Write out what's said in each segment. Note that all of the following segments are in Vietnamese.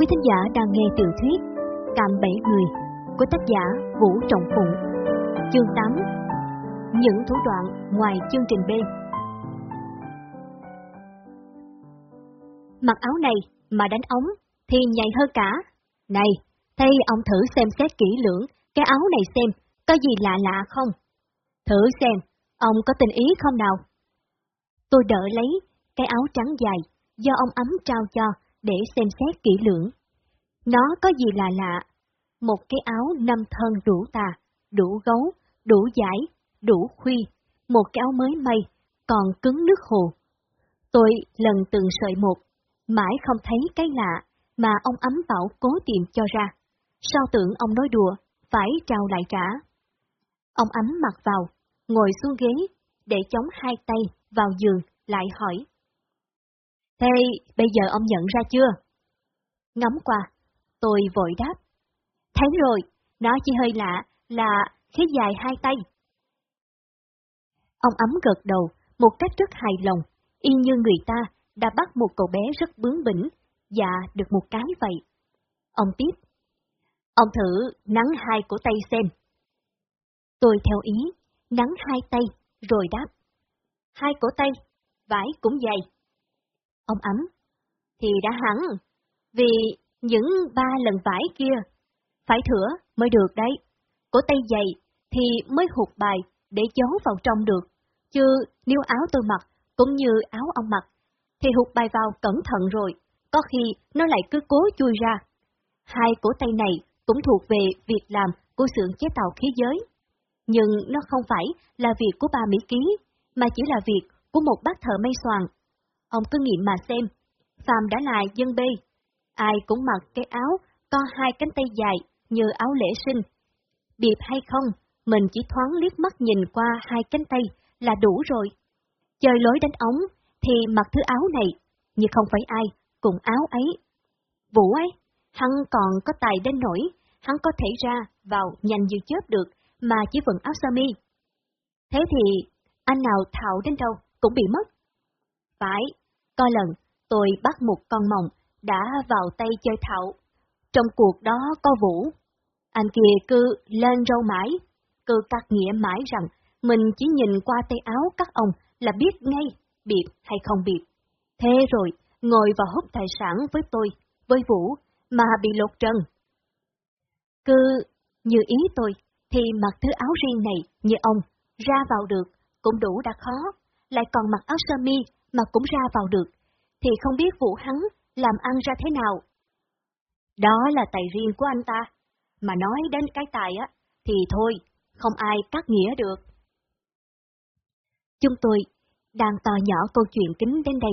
Quý thính giả đang nghe tiểu thuyết Cạm bẫy Người của tác giả Vũ Trọng Phụng Chương 8 Những thủ đoạn ngoài chương trình B Mặc áo này mà đánh ống thì nhạy hơn cả. Này, thay ông thử xem xét kỹ lưỡng cái áo này xem có gì lạ lạ không? Thử xem, ông có tình ý không nào? Tôi đỡ lấy cái áo trắng dài do ông ấm trao cho để xem xét kỹ lưỡng. Nó có gì là lạ? Một cái áo năm thân đủ tà, đủ gấu, đủ giải, đủ khuy, một cái áo mới may, còn cứng nước hồ. Tôi lần từng sợi một, mãi không thấy cái lạ mà ông ấm bảo cố tìm cho ra. Sao tưởng ông nói đùa, phải trao lại trả. Ông ấm mặc vào, ngồi xuống ghế, để chống hai tay vào giường, lại hỏi. Thế bây giờ ông nhận ra chưa? Ngắm qua, tôi vội đáp. Thấy rồi, nó chỉ hơi lạ là khí dài hai tay. Ông ấm gật đầu một cách rất hài lòng, y như người ta đã bắt một cậu bé rất bướng bỉnh và được một cái vậy. Ông tiếp. Ông thử nắng hai cổ tay xem. Tôi theo ý, nắng hai tay, rồi đáp. Hai cổ tay, vải cũng dày. Ông ấm. Thì đã hẳn, vì những ba lần vải kia, phải thửa mới được đấy. Cổ tay dày thì mới hụt bài để giấu vào trong được. Chứ nếu áo tôi mặc cũng như áo ông mặc, thì hụt bài vào cẩn thận rồi, có khi nó lại cứ cố chui ra. Hai cổ tay này cũng thuộc về việc làm của xưởng chế tạo khí giới. Nhưng nó không phải là việc của ba Mỹ Ký, mà chỉ là việc của một bác thợ may xoàn. Ông cứ nghiệm mà xem, Phạm đã là dân bê, ai cũng mặc cái áo to hai cánh tay dài như áo lễ sinh. Điệp hay không, mình chỉ thoáng liếc mắt nhìn qua hai cánh tay là đủ rồi. Chơi lối đánh ống thì mặc thứ áo này, nhưng không phải ai cùng áo ấy. Vũ ấy, hắn còn có tài đến nổi, hắn có thể ra vào nhanh như chớp được mà chỉ vận áo sơ mi. Thế thì, anh nào thạo đến đâu cũng bị mất. Phải, có lần tôi bắt một con mòng đã vào tay chơi thạo. Trong cuộc đó có Vũ. Anh kia cứ lên râu mãi, cứ cắt nghĩa mãi rằng mình chỉ nhìn qua tay áo các ông là biết ngay biệt hay không biệt. Thế rồi, ngồi và hút tài sản với tôi, với Vũ, mà bị lột trần. Cứ như ý tôi, thì mặc thứ áo riêng này như ông, ra vào được, cũng đủ đã khó, lại còn mặc áo sơ mi mà cũng ra vào được, thì không biết vụ hắn làm ăn ra thế nào. Đó là tài riêng của anh ta, mà nói đến cái tài á, thì thôi, không ai cắt nghĩa được. Chúng tôi đang tò nhỏ câu chuyện kính đến đây,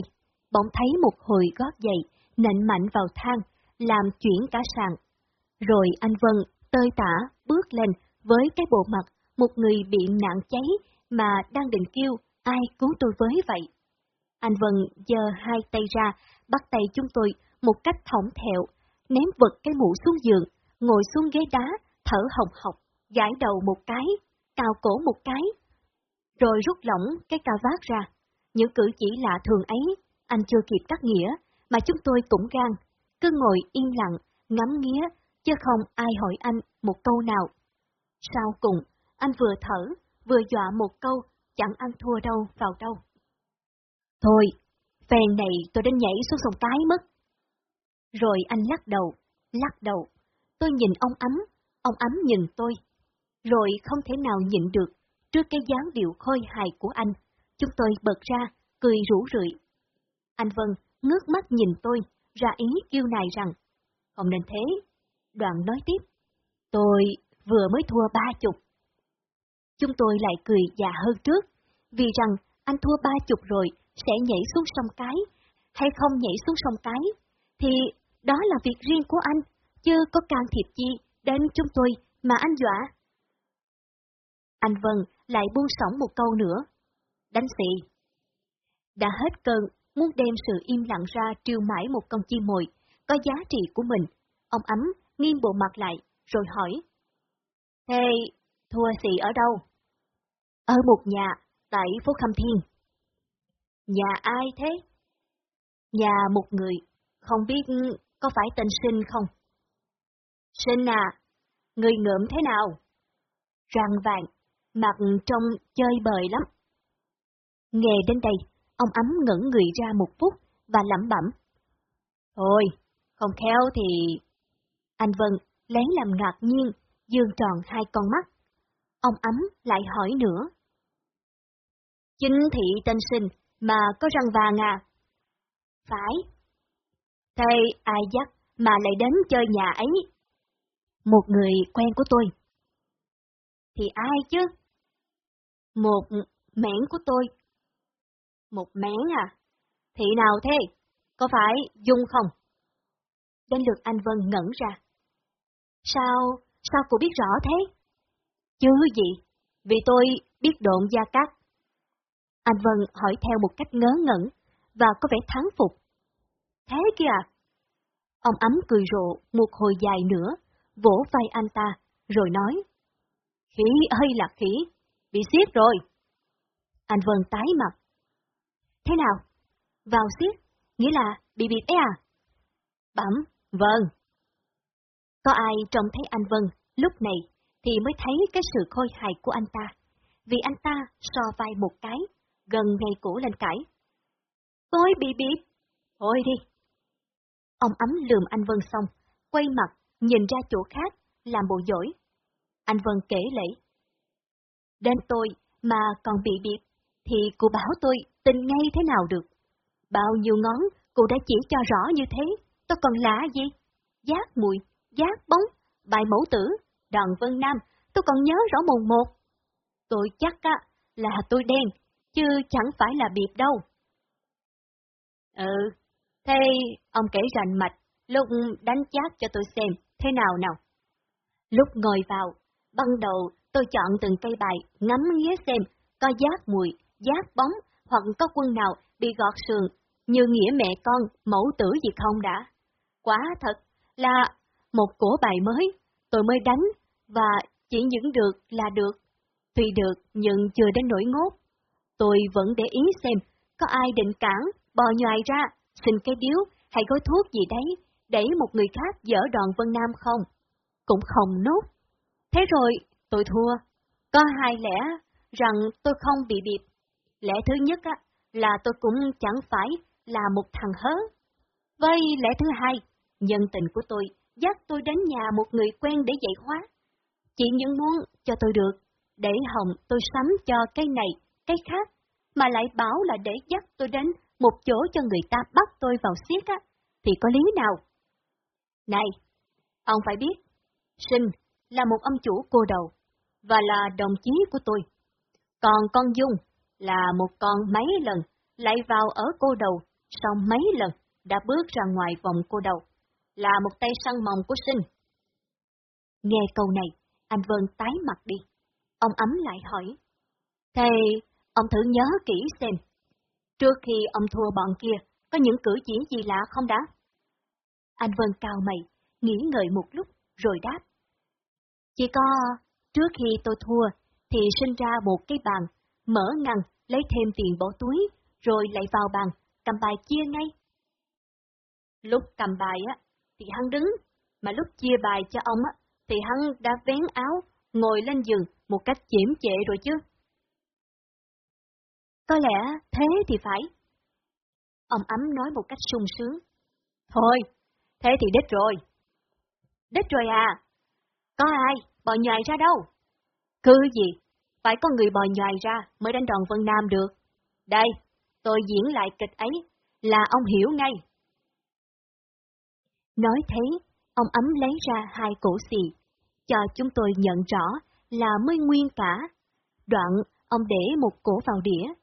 bỗng thấy một hồi gót giày nện mạnh vào thang, làm chuyển cả sàn. Rồi anh Vân tơi tả bước lên với cái bộ mặt một người bị nạn cháy mà đang định kêu ai cứu tôi với vậy. Anh Vân giơ hai tay ra, bắt tay chúng tôi một cách thõng thẹo, ném vật cái mũ xuống giường, ngồi xuống ghế đá, thở hồng hộc, gãi đầu một cái, cào cổ một cái, rồi rút lỏng cái cà vát ra. Những cử chỉ lạ thường ấy, anh chưa kịp cắt nghĩa, mà chúng tôi cũng gan, cứ ngồi yên lặng, ngắm nghía, chứ không ai hỏi anh một câu nào. Sau cùng, anh vừa thở, vừa dọa một câu, chẳng ăn thua đâu vào đâu. Thôi, phèn này tôi đến nhảy xuống sông cái mất. Rồi anh lắc đầu, lắc đầu. Tôi nhìn ông ấm, ông ấm nhìn tôi. Rồi không thể nào nhịn được, trước cái dáng điệu khôi hài của anh, chúng tôi bật ra, cười rủ rượi. Anh Vân ngước mắt nhìn tôi, ra ý kêu này rằng, không nên thế. Đoạn nói tiếp, tôi vừa mới thua ba chục. Chúng tôi lại cười già hơn trước, vì rằng anh thua ba chục rồi sẽ nhảy xuống sông cái, hay không nhảy xuống sông cái, thì đó là việc riêng của anh, chứ có can thiệp gì đến chúng tôi mà anh dọa. Anh Vân lại buông sỏng một câu nữa. Đánh xị. Đã hết cơn, muốn đem sự im lặng ra triều mãi một con chim mồi, có giá trị của mình. Ông ấm nghiêng bộ mặt lại, rồi hỏi. Thế, thua xị ở đâu? Ở một nhà, tại phố Khâm Thiên. Nhà ai thế? Nhà một người, không biết có phải tên Sinh không? Sinh à, người ngượm thế nào? Răng vàng, mặt trông chơi bời lắm. Nghe đến đây, ông ấm ngẩn người ra một phút và lẩm bẩm. Thôi, không khéo thì... Anh Vân lén làm ngạc nhiên, dương tròn hai con mắt. Ông ấm lại hỏi nữa. Chính thị tên sinh mà có răng vàng à? Phải. Thế ai dắt mà lại đến chơi nhà ấy? Một người quen của tôi. Thì ai chứ? Một mẻn của tôi. Một mẻn à? Thị nào thế? Có phải Dung không? Đến lượt anh Vân ngẩn ra. Sao, sao cô biết rõ thế? Chứ gì, vì tôi biết độn gia cát. Anh Vân hỏi theo một cách ngớ ngẩn, và có vẻ thắng phục. Thế kìa! Ông ấm cười rộ một hồi dài nữa, vỗ vai anh ta, rồi nói. Khỉ ơi là khỉ, bị xiết rồi. Anh Vân tái mặt. Thế nào? Vào xiết, nghĩa là bị bịt ấy à? Bẩm, vâng. Có ai trông thấy anh Vân lúc này thì mới thấy cái sự khôi hài của anh ta, vì anh ta so vai một cái, gần ngay cũ lên cãi. Tôi bị bịp. Thôi đi. Ông ấm lườm anh Vân xong, quay mặt, nhìn ra chỗ khác, làm bộ dỗi. Anh Vân kể lễ. Đến tôi mà còn bị bịp, thì cô bảo tôi tin ngay thế nào được. Bao nhiêu ngón, cô đã chỉ cho rõ như thế, tôi còn lạ gì? Giác mùi, giác bóng, bài mẫu tử, đoàn Vân Nam, tôi còn nhớ rõ mồn một. Tôi chắc á, là tôi đen, chứ chẳng phải là biệt đâu. Ừ, thế ông kể rành mạch, lúc đánh chát cho tôi xem, thế nào nào? Lúc ngồi vào, ban đầu tôi chọn từng cây bài, ngắm nghía xem, có giác mùi, giác bóng, hoặc có quân nào bị gọt sườn, như nghĩa mẹ con, mẫu tử gì không đã. Quá thật, là một cổ bài mới, tôi mới đánh, và chỉ những được là được. Tuy được, nhưng chưa đến nỗi ngốt. Tôi vẫn để ý xem, có ai định cản, bò nhoài ra, xin cái điếu hay gói thuốc gì đấy, để một người khác dở đòn Vân Nam không? Cũng không nốt. Thế rồi, tôi thua. Có hai lẽ rằng tôi không bị bịp. Lẽ thứ nhất á, là tôi cũng chẳng phải là một thằng hớ. Vậy lẽ thứ hai, nhân tình của tôi dắt tôi đến nhà một người quen để dạy hóa. Chỉ những muốn cho tôi được, để hồng tôi sắm cho cái này, cái khác, mà lại bảo là để dắt tôi đến một chỗ cho người ta bắt tôi vào xiết á, thì có lý nào? Này, ông phải biết, Sinh là một ông chủ cô đầu, và là đồng chí của tôi. Còn con Dung là một con mấy lần lại vào ở cô đầu, sau mấy lần đã bước ra ngoài vòng cô đầu, là một tay săn mòng của Sinh. Nghe câu này, anh Vân tái mặt đi. Ông ấm lại hỏi. Thế, ông thử nhớ kỹ xem, Trước khi ông thua bọn kia, có những cử chỉ gì lạ không đã? Anh Vân cao mày, nghĩ ngợi một lúc, rồi đáp. Chỉ có, trước khi tôi thua, thì sinh ra một cái bàn, mở ngăn, lấy thêm tiền bỏ túi, rồi lại vào bàn, cầm bài chia ngay. Lúc cầm bài á, thì hắn đứng, mà lúc chia bài cho ông á, thì hắn đã vén áo, ngồi lên giường một cách chiếm trệ rồi chứ. Có lẽ thế thì phải. Ông ấm nói một cách sung sướng. Thôi, thế thì đích rồi. Đích rồi à? Có ai bò nhòi ra đâu? Cứ gì? Phải có người bò nhòi ra mới đánh đòn Vân Nam được. Đây, tôi diễn lại kịch ấy, là ông hiểu ngay. Nói thế, ông ấm lấy ra hai cổ xì, cho chúng tôi nhận rõ là mới nguyên cả. Đoạn, ông để một cổ vào đĩa,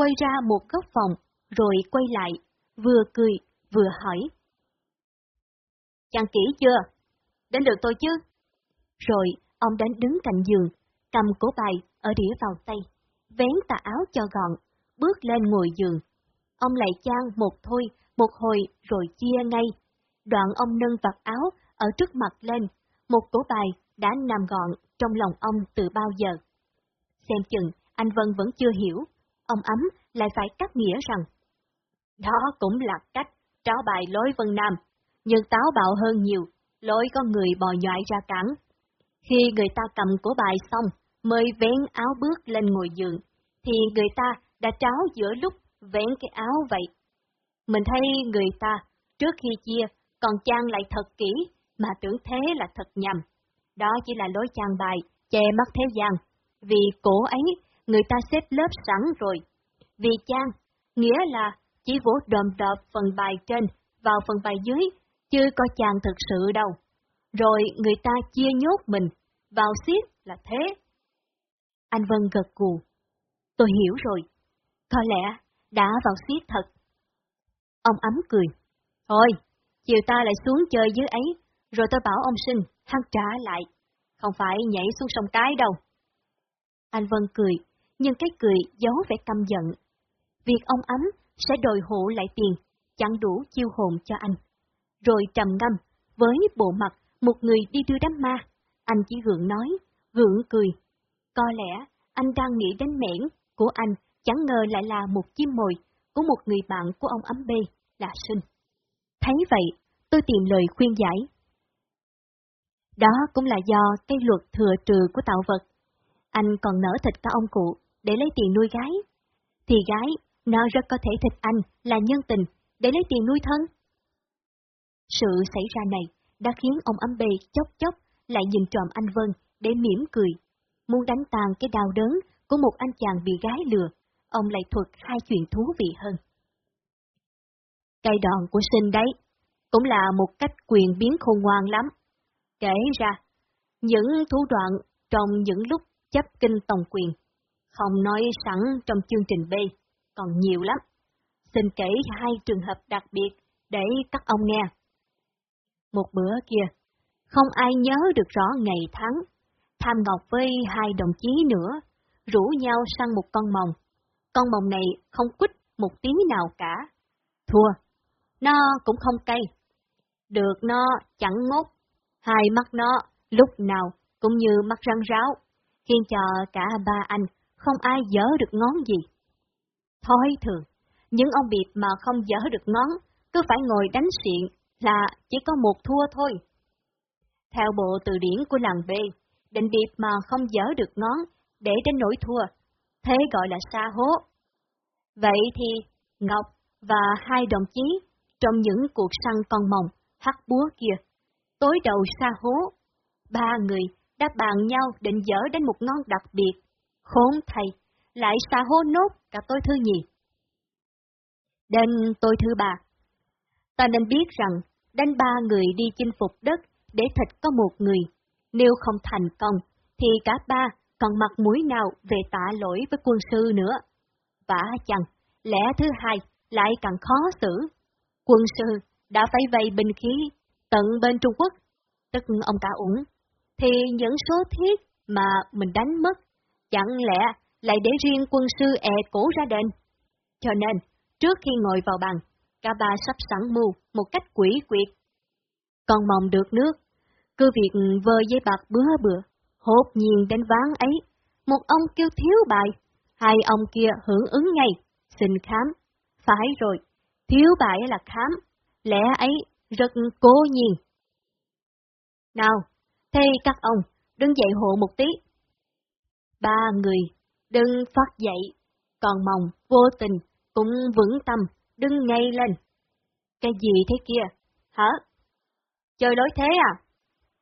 quay ra một góc phòng, rồi quay lại, vừa cười, vừa hỏi. Chàng kỹ chưa? Đến được tôi chứ? Rồi, ông đến đứng cạnh giường, cầm cổ bài ở đĩa vào tay, vén tà áo cho gọn, bước lên ngồi giường. Ông lại trang một thôi, một hồi rồi chia ngay. Đoạn ông nâng vạt áo ở trước mặt lên, một cổ bài đã nằm gọn trong lòng ông từ bao giờ. Xem chừng, anh Vân vẫn chưa hiểu, ông ấm lại phải cắt nghĩa rằng đó cũng là cách tráo bài lối Vân Nam, nhưng táo bạo hơn nhiều, lối con người bò nhại ra cản. Khi người ta cầm của bài xong, mới vén áo bước lên ngồi giường, thì người ta đã tráo giữa lúc vén cái áo vậy. Mình thấy người ta, trước khi chia, còn trang lại thật kỹ, mà tưởng thế là thật nhầm. Đó chỉ là lối trang bài, che mắt thế gian. Vì cổ ấy, người ta xếp lớp sẵn rồi. Vì trang, nghĩa là chỉ vỗ đồm đọp phần bài trên vào phần bài dưới, chứ có chàng thực sự đâu. Rồi người ta chia nhốt mình, vào xiết là thế. Anh Vân gật gù. Tôi hiểu rồi. Có lẽ đã vào xiết thật. Ông ấm cười. Thôi, chiều ta lại xuống chơi dưới ấy, rồi tôi bảo ông sinh, hắn trả lại. Không phải nhảy xuống sông cái đâu. Anh Vân cười, nhưng cái cười giấu vẻ căm giận. Việc ông ấm sẽ đòi hộ lại tiền, chẳng đủ chiêu hồn cho anh. Rồi trầm ngâm, với bộ mặt một người đi đưa đám ma, anh chỉ gượng nói, gượng cười. Có lẽ anh đang nghĩ đến mẻn của anh, chẳng ngờ lại là một chim mồi của một người bạn của ông ấm bê, là sinh. Thấy vậy, tôi tìm lời khuyên giải. Đó cũng là do cái luật thừa trừ của tạo vật. Anh còn nở thịt cả ông cụ để lấy tiền nuôi gái. Thì gái, nó rất có thể thịt anh là nhân tình để lấy tiền nuôi thân. Sự xảy ra này đã khiến ông ấm bê chốc chốc lại nhìn trộm anh Vân để mỉm cười. Muốn đánh tàn cái đau đớn của một anh chàng bị gái lừa, ông lại thuật hai chuyện thú vị hơn. Cây đòn của sinh đấy, cũng là một cách quyền biến khôn ngoan lắm. Kể ra, những thủ đoạn trong những lúc chấp kinh tổng quyền, không nói sẵn trong chương trình B, còn nhiều lắm. Xin kể hai trường hợp đặc biệt để các ông nghe. Một bữa kia, không ai nhớ được rõ ngày tháng, Tham Ngọc với hai đồng chí nữa, rủ nhau săn một con mồng. Con mồng này không quýt một tiếng nào cả. Thua, nó cũng không cay. Được nó chẳng ngốt, hai mắt nó lúc nào cũng như mắt răng ráo, khiến cho cả ba anh không ai dở được ngón gì. Thôi thường, những ông biệt mà không dở được ngón, cứ phải ngồi đánh xiện là chỉ có một thua thôi. Theo bộ từ điển của làng B, định điệp mà không dở được ngón để đến nỗi thua, thế gọi là xa hố. Vậy thì Ngọc và hai đồng chí trong những cuộc săn con mồng, hắt búa kia, tối đầu xa hố, ba người đã bàn nhau định dở đến một ngón đặc biệt, khốn thầy, lại xa hô nốt cả tôi thứ nhì. Đến tôi thứ ba, ta nên biết rằng đánh ba người đi chinh phục đất để thịt có một người, nếu không thành công, thì cả ba còn mặt mũi nào về tạ lỗi với quân sư nữa. Vả chăng, lẽ thứ hai lại càng khó xử. Quân sư đã phải vây binh khí tận bên Trung Quốc, tức ông cả ủng, thì những số thiết mà mình đánh mất, chẳng lẽ lại để riêng quân sư e cổ ra đền. Cho nên, trước khi ngồi vào bàn, cả ba sắp sẵn mưu một cách quỷ quyệt. Còn mong được nước, cứ việc vơ giấy bạc bữa bữa, hốt nhiên đến ván ấy, một ông kêu thiếu bài, hai ông kia hưởng ứng ngay, xin khám. Phải rồi, thiếu bài là khám, lẽ ấy rất cố nhiên. Nào, thế các ông, đứng dậy hộ một tí. Ba người, đừng phát dậy, còn mong vô tình, cũng vững tâm, đứng ngay lên. Cái gì thế kia, hả? Chơi lối thế à?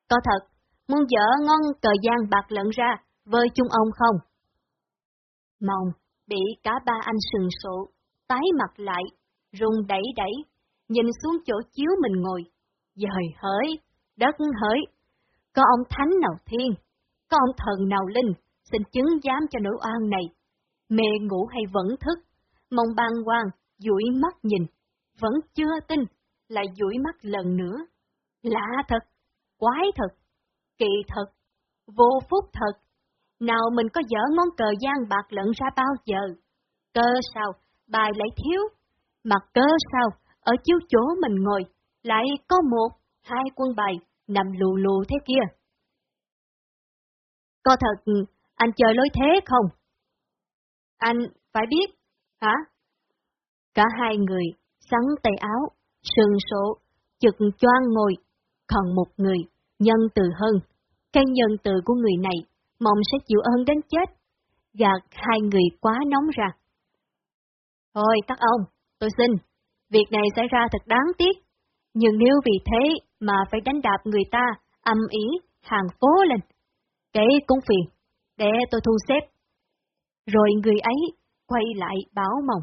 Có thật, muốn dở ngon cờ gian bạc lẫn ra, với chung ông không? Mong, bị cả ba anh sừng sụ, tái mặt lại, rung đẩy đẩy, nhìn xuống chỗ chiếu mình ngồi. Dời hỡi, đất hỡi, có ông thánh nào thiên, có ông thần nào linh, xin chứng giám cho nỗi oan này. Mê ngủ hay vẫn thức, mong ban quan, dụi mắt nhìn, vẫn chưa tin, lại dụi mắt lần nữa. Lạ thật, quái thật, kỳ thật, vô phúc thật. Nào mình có dở món cờ gian bạc lận ra bao giờ? Cơ sao, bài lại thiếu, mà cơ sao, ở chiếu chỗ mình ngồi, lại có một, hai quân bài nằm lù lù thế kia. Có thật, anh chơi lối thế không? Anh phải biết, hả? Cả hai người sắn tay áo, sừng sộ, chực choang ngồi, còn một người, nhân từ hơn. Cái nhân từ của người này, mong sẽ chịu ơn đến chết. Gạt hai người quá nóng ra. Thôi các ông, tôi xin, việc này xảy ra thật đáng tiếc. Nhưng nếu vì thế mà phải đánh đạp người ta, âm ý, hàng phố lên, kể cũng phiền, để tôi thu xếp. Rồi người ấy quay lại báo mong.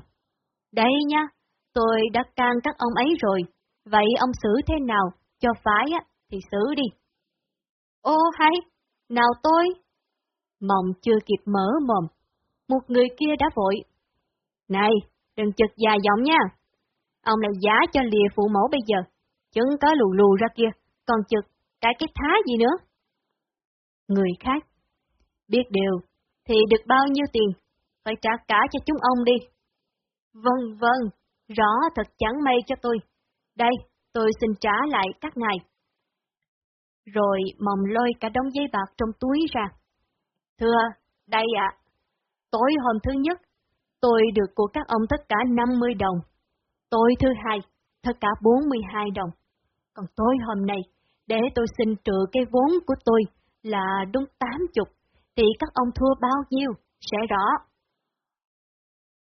Đây nha, tôi đã can các ông ấy rồi, vậy ông xử thế nào, cho phải á, thì xử đi. Ô hay, nào tôi? Mộng chưa kịp mở mồm, một người kia đã vội. Này, đừng chực dài giọng nha. Ông lại giá cho lìa phụ mẫu bây giờ, chứng có lù lù ra kia, còn chực cái cái thá gì nữa. Người khác, biết điều, thì được bao nhiêu tiền, phải trả cả cho chúng ông đi. Vâng, vâng, rõ thật chẳng may cho tôi. Đây, tôi xin trả lại các ngài. Rồi mong lôi cả đống giấy bạc trong túi ra. Thưa, đây ạ, tối hôm thứ nhất, tôi được của các ông tất cả 50 đồng. Tối thứ hai, tất cả 42 đồng. Còn tối hôm nay, để tôi xin trừ cái vốn của tôi là đúng 80, thì các ông thua bao nhiêu, sẽ rõ.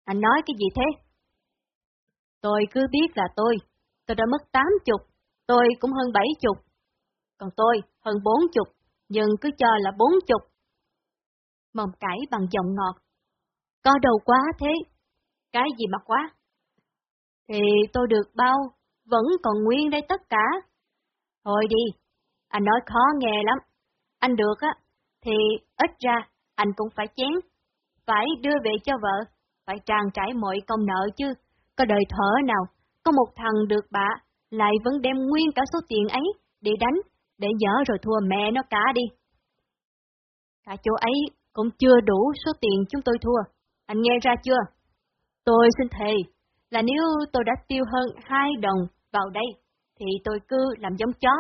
Anh nói cái gì thế? Tôi cứ biết là tôi, tôi đã mất 80, tôi cũng hơn 70. Còn tôi hơn 40, nhưng cứ cho là 40. Mong cãi bằng giọng ngọt. Có đầu quá thế? Cái gì mà quá? Thì tôi được bao, vẫn còn nguyên đây tất cả. Thôi đi, anh nói khó nghe lắm. Anh được á, thì ít ra anh cũng phải chén. Phải đưa về cho vợ, phải trang trải mọi công nợ chứ. Có đời thở nào, có một thằng được bạ, lại vẫn đem nguyên cả số tiền ấy để đánh, để dở rồi thua mẹ nó cả đi. Cả chỗ ấy cũng chưa đủ số tiền chúng tôi thua. Anh nghe ra chưa? Tôi xin thề là nếu tôi đã tiêu hơn hai đồng vào đây, thì tôi cứ làm giống chó.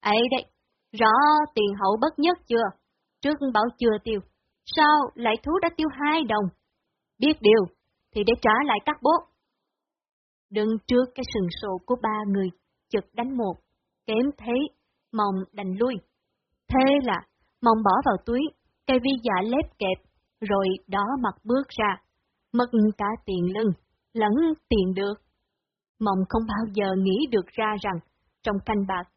ấy đấy, rõ tiền hậu bất nhất chưa? Trước bảo chưa tiêu, sao lại thú đã tiêu hai đồng? Biết điều, thì để trả lại các bố. Đứng trước cái sừng sộ của ba người, chực đánh một, kém thế, mong đành lui. Thế là, mong bỏ vào túi, cây vi giả lép kẹp, rồi đó mặt bước ra, mất cả tiền lưng, lẫn tiền được. Mộng không bao giờ nghĩ được ra rằng, trong canh bạc,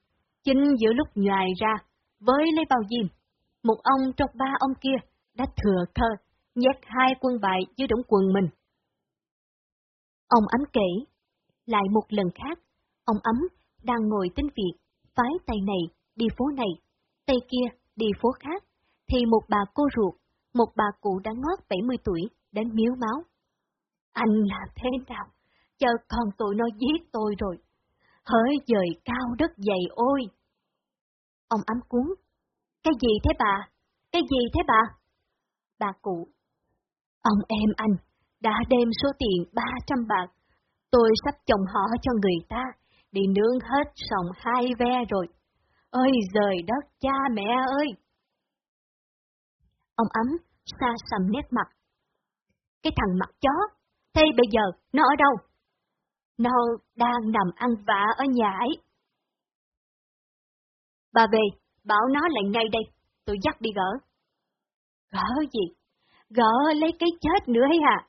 chính giữa lúc nhòi ra, với lấy bao diêm, một ông trong ba ông kia đã thừa thơ nhét hai quân bài dưới đống quần mình. Ông ấm kể, lại một lần khác, ông ấm đang ngồi tính việc, phái tay này đi phố này, tay kia đi phố khác, thì một bà cô ruột, một bà cụ đã ngót 70 tuổi, đến miếu máu. Anh làm thế nào? Chờ con tụi nó giết tôi rồi. Hỡi dời cao đất dày ôi! Ông ấm cuốn. Cái gì thế bà? Cái gì thế bà? Bà cụ. Ông em anh đã đem số tiền 300 bạc. Tôi sắp chồng họ cho người ta, đi nướng hết sòng hai ve rồi. Ơi rời đất cha mẹ ơi! Ông ấm xa sầm nét mặt. Cái thằng mặt chó, thế bây giờ nó ở đâu? Nó đang nằm ăn vạ ở nhà ấy. Bà về, bảo nó lại ngay đây, tôi dắt đi gỡ. Gỡ gì? Gỡ lấy cái chết nữa hay hả?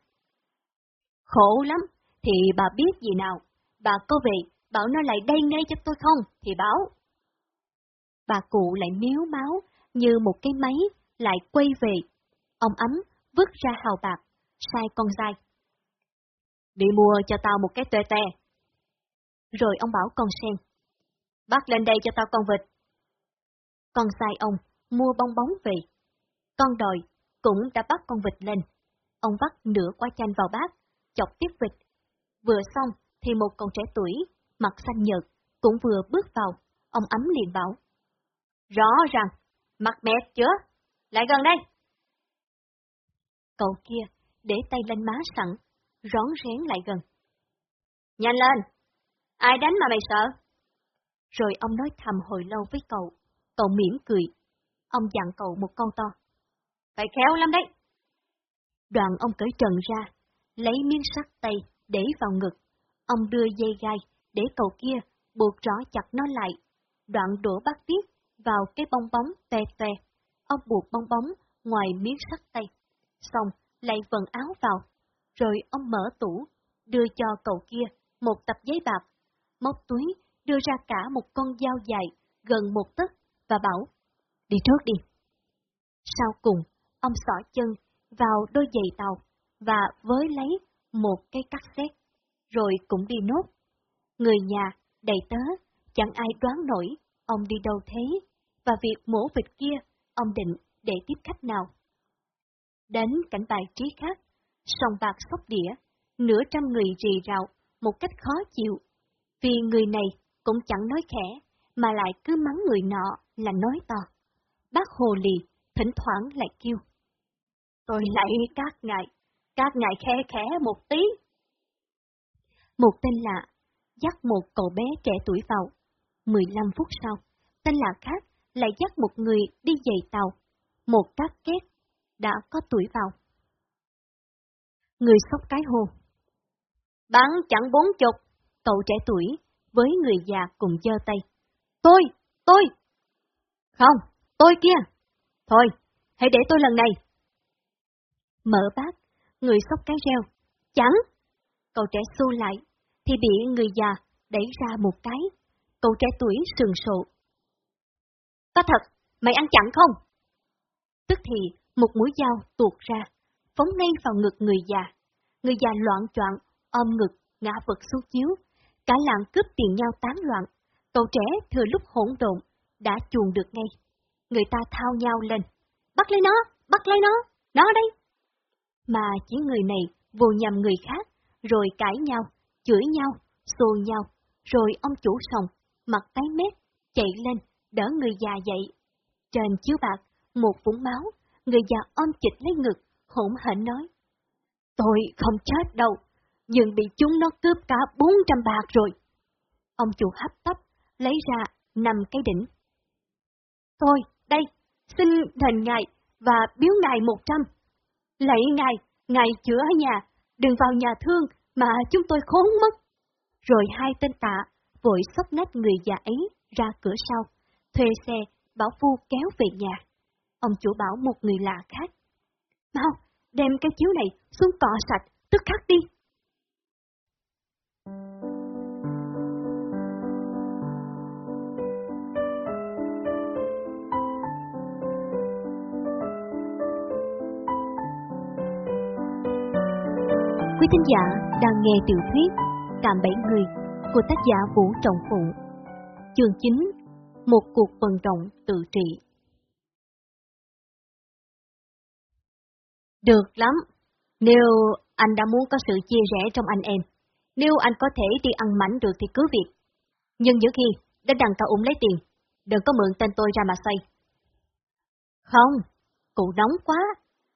Khổ lắm, thì bà biết gì nào, bà có về, bảo nó lại đây ngay cho tôi không, thì bảo. Bà cụ lại miếu máu, như một cái máy, lại quay về. Ông ấm vứt ra hào bạc, sai con dai. Đi mua cho tao một cái tê tê. Rồi ông bảo con sen. Bắt lên đây cho tao con vịt. Con sai ông, mua bong bóng về. Con đòi, cũng đã bắt con vịt lên. Ông vắt nửa quả chanh vào bát, chọc tiếp vịt. Vừa xong, thì một con trẻ tuổi, mặt xanh nhợt, cũng vừa bước vào. Ông ấm liền bảo. Rõ ràng, mặt mẹ chưa? Lại gần đây! Cậu kia để tay lên má sẵn, rón rén lại gần. Nhanh lên! Ai đánh mà mày sợ? Rồi ông nói thầm hồi lâu với cậu, cậu mỉm cười. Ông dặn cậu một câu to. Phải khéo lắm đấy! Đoạn ông cởi trần ra, lấy miếng sắt tay để vào ngực. Ông đưa dây gai để cậu kia buộc rõ chặt nó lại, đoạn đổ bát tiết vào cái bong bóng tè tè. Ông buộc bong bóng ngoài miếng sắt tay. Xong, lại vần áo vào. Rồi ông mở tủ, đưa cho cậu kia một tập giấy bạc, móc túi, đưa ra cả một con dao dài, gần một tấc, và bảo, đi trước đi. Sau cùng, ông xỏ chân vào đôi giày tàu, và với lấy một cái cắt xét, rồi cũng đi nốt. Người nhà, đầy tớ, chẳng ai đoán nổi ông đi đâu thế, và việc mổ vịt kia, ông định để tiếp khách nào. Đến cảnh bài trí khác, sòng bạc sóc đĩa, nửa trăm người rì rào, một cách khó chịu, vì người này cũng chẳng nói khẽ, mà lại cứ mắng người nọ là nói to. Bác Hồ Lì thỉnh thoảng lại kêu. Tôi lại các ngài, các ngài khe khẽ một tí. Một tên lạ, dắt một cậu bé trẻ tuổi vào. 15 phút sau, tên lạ khác lại dắt một người đi giày tàu. Một các két đã có tuổi vào. Người sóc cái hồ. Bán chẳng bốn chục, cậu trẻ tuổi với người già cùng giơ tay. Tôi, tôi! Không, tôi kia! Thôi, hãy để tôi lần này. Mở bát, người sóc cái reo. Chẳng! Cậu trẻ xu lại, thì bị người già đẩy ra một cái. Cậu trẻ tuổi sườn sộ. Có thật, mày ăn chẳng không? Tức thì, một mũi dao tuột ra, phóng ngay vào ngực người già. Người già loạn choạng, ôm ngực, ngã vật xuống chiếu. Cả làng cướp tiền nhau tán loạn. Cậu trẻ thừa lúc hỗn độn, đã chuồn được ngay. Người ta thao nhau lên. Bắt lấy nó, bắt lấy nó, nó đây. Mà chỉ người này vô nhầm người khác, rồi cãi nhau, chửi nhau, xô nhau, rồi ông chủ sòng, mặt tái mét, chạy lên, đỡ người già dậy. Trên chiếu bạc, một vũng máu, người già ôm chịch lấy ngực, hỗn hển nói. Tôi không chết đâu, nhưng bị chúng nó cướp cả 400 bạc rồi. Ông chủ hấp tấp, lấy ra năm cái đỉnh. Thôi, đây, xin đền ngài và biếu ngài 100. Lạy ngài, ngài chữa ở nhà, đừng vào nhà thương mà chúng tôi khốn mất. Rồi hai tên tạ vội xốc nách người già ấy ra cửa sau, thuê xe, bảo phu kéo về nhà. Ông chủ bảo một người lạ khác. Mau, đem cái chiếu này xuống cọ sạch, tức khắc đi. Thính giả đang nghe tiểu thuyết Cạm Bảy Người của tác giả Vũ Trọng Phụ. Chương 9 Một cuộc vận động tự trị Được lắm, nếu anh đã muốn có sự chia rẽ trong anh em, nếu anh có thể đi ăn mảnh được thì cứ việc. Nhưng giữa khi đã đằng ta ủng lấy tiền, đừng có mượn tên tôi ra mà xây. Không, cụ nóng quá,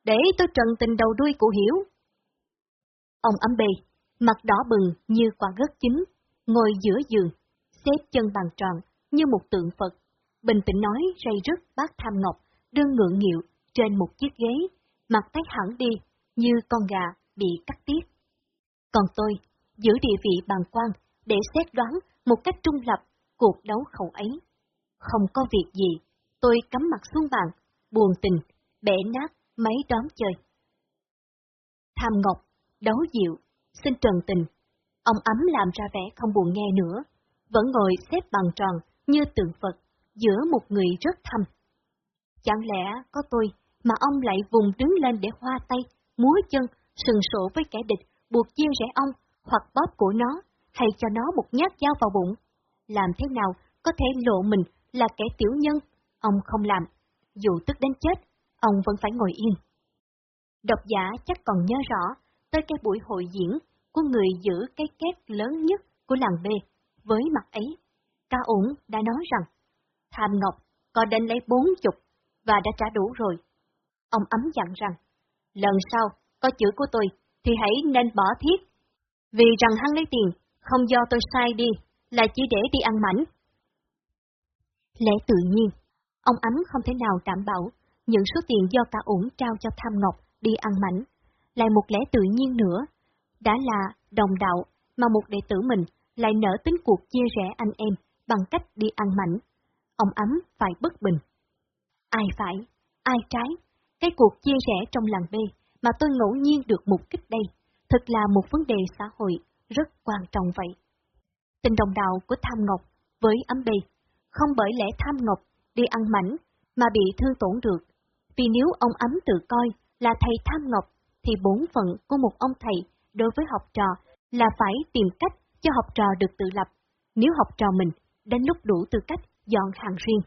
để tôi trần tình đầu đuôi cụ hiểu. Ông ấm bề, mặt đỏ bừng như quả gất chín, ngồi giữa giường, xếp chân bằng tròn như một tượng Phật, bình tĩnh nói "Rây rứt bác tham ngọc, đương ngượng nghịu trên một chiếc ghế, mặt tái hẳn đi như con gà bị cắt tiết. Còn tôi, giữ địa vị bàn quan để xét đoán một cách trung lập cuộc đấu khẩu ấy. Không có việc gì, tôi cắm mặt xuống bàn, buồn tình, bẻ nát mấy đón chơi. Tham Ngọc đấu dịu, xin trần tình. Ông ấm làm ra vẻ không buồn nghe nữa, vẫn ngồi xếp bằng tròn như tượng Phật giữa một người rất thâm. Chẳng lẽ có tôi mà ông lại vùng đứng lên để hoa tay, múa chân, sừng sổ với kẻ địch, buộc chia rẽ ông hoặc bóp của nó, hay cho nó một nhát dao vào bụng. Làm thế nào có thể lộ mình là kẻ tiểu nhân, ông không làm. Dù tức đến chết, ông vẫn phải ngồi yên. Độc giả chắc còn nhớ rõ tới cái buổi hội diễn của người giữ cái két lớn nhất của làng B. Với mặt ấy, ca ủng đã nói rằng, Tham Ngọc có đến lấy bốn chục và đã trả đủ rồi. Ông ấm dặn rằng, lần sau có chữ của tôi thì hãy nên bỏ thiết, vì rằng hắn lấy tiền không do tôi sai đi, là chỉ để đi ăn mảnh. Lẽ tự nhiên, ông ấm không thể nào đảm bảo những số tiền do ca ủng trao cho Tham Ngọc đi ăn mảnh lại một lẽ tự nhiên nữa, đã là đồng đạo mà một đệ tử mình lại nở tính cuộc chia rẽ anh em bằng cách đi ăn mảnh. Ông ấm phải bất bình. Ai phải, ai trái, cái cuộc chia rẽ trong làng B mà tôi ngẫu nhiên được mục kích đây, thật là một vấn đề xã hội rất quan trọng vậy. Tình đồng đạo của Tham Ngọc với ấm B, không bởi lẽ Tham Ngọc đi ăn mảnh mà bị thương tổn được, vì nếu ông ấm tự coi là thầy Tham Ngọc thì bổn phận của một ông thầy đối với học trò là phải tìm cách cho học trò được tự lập, nếu học trò mình đến lúc đủ tư cách dọn hàng riêng.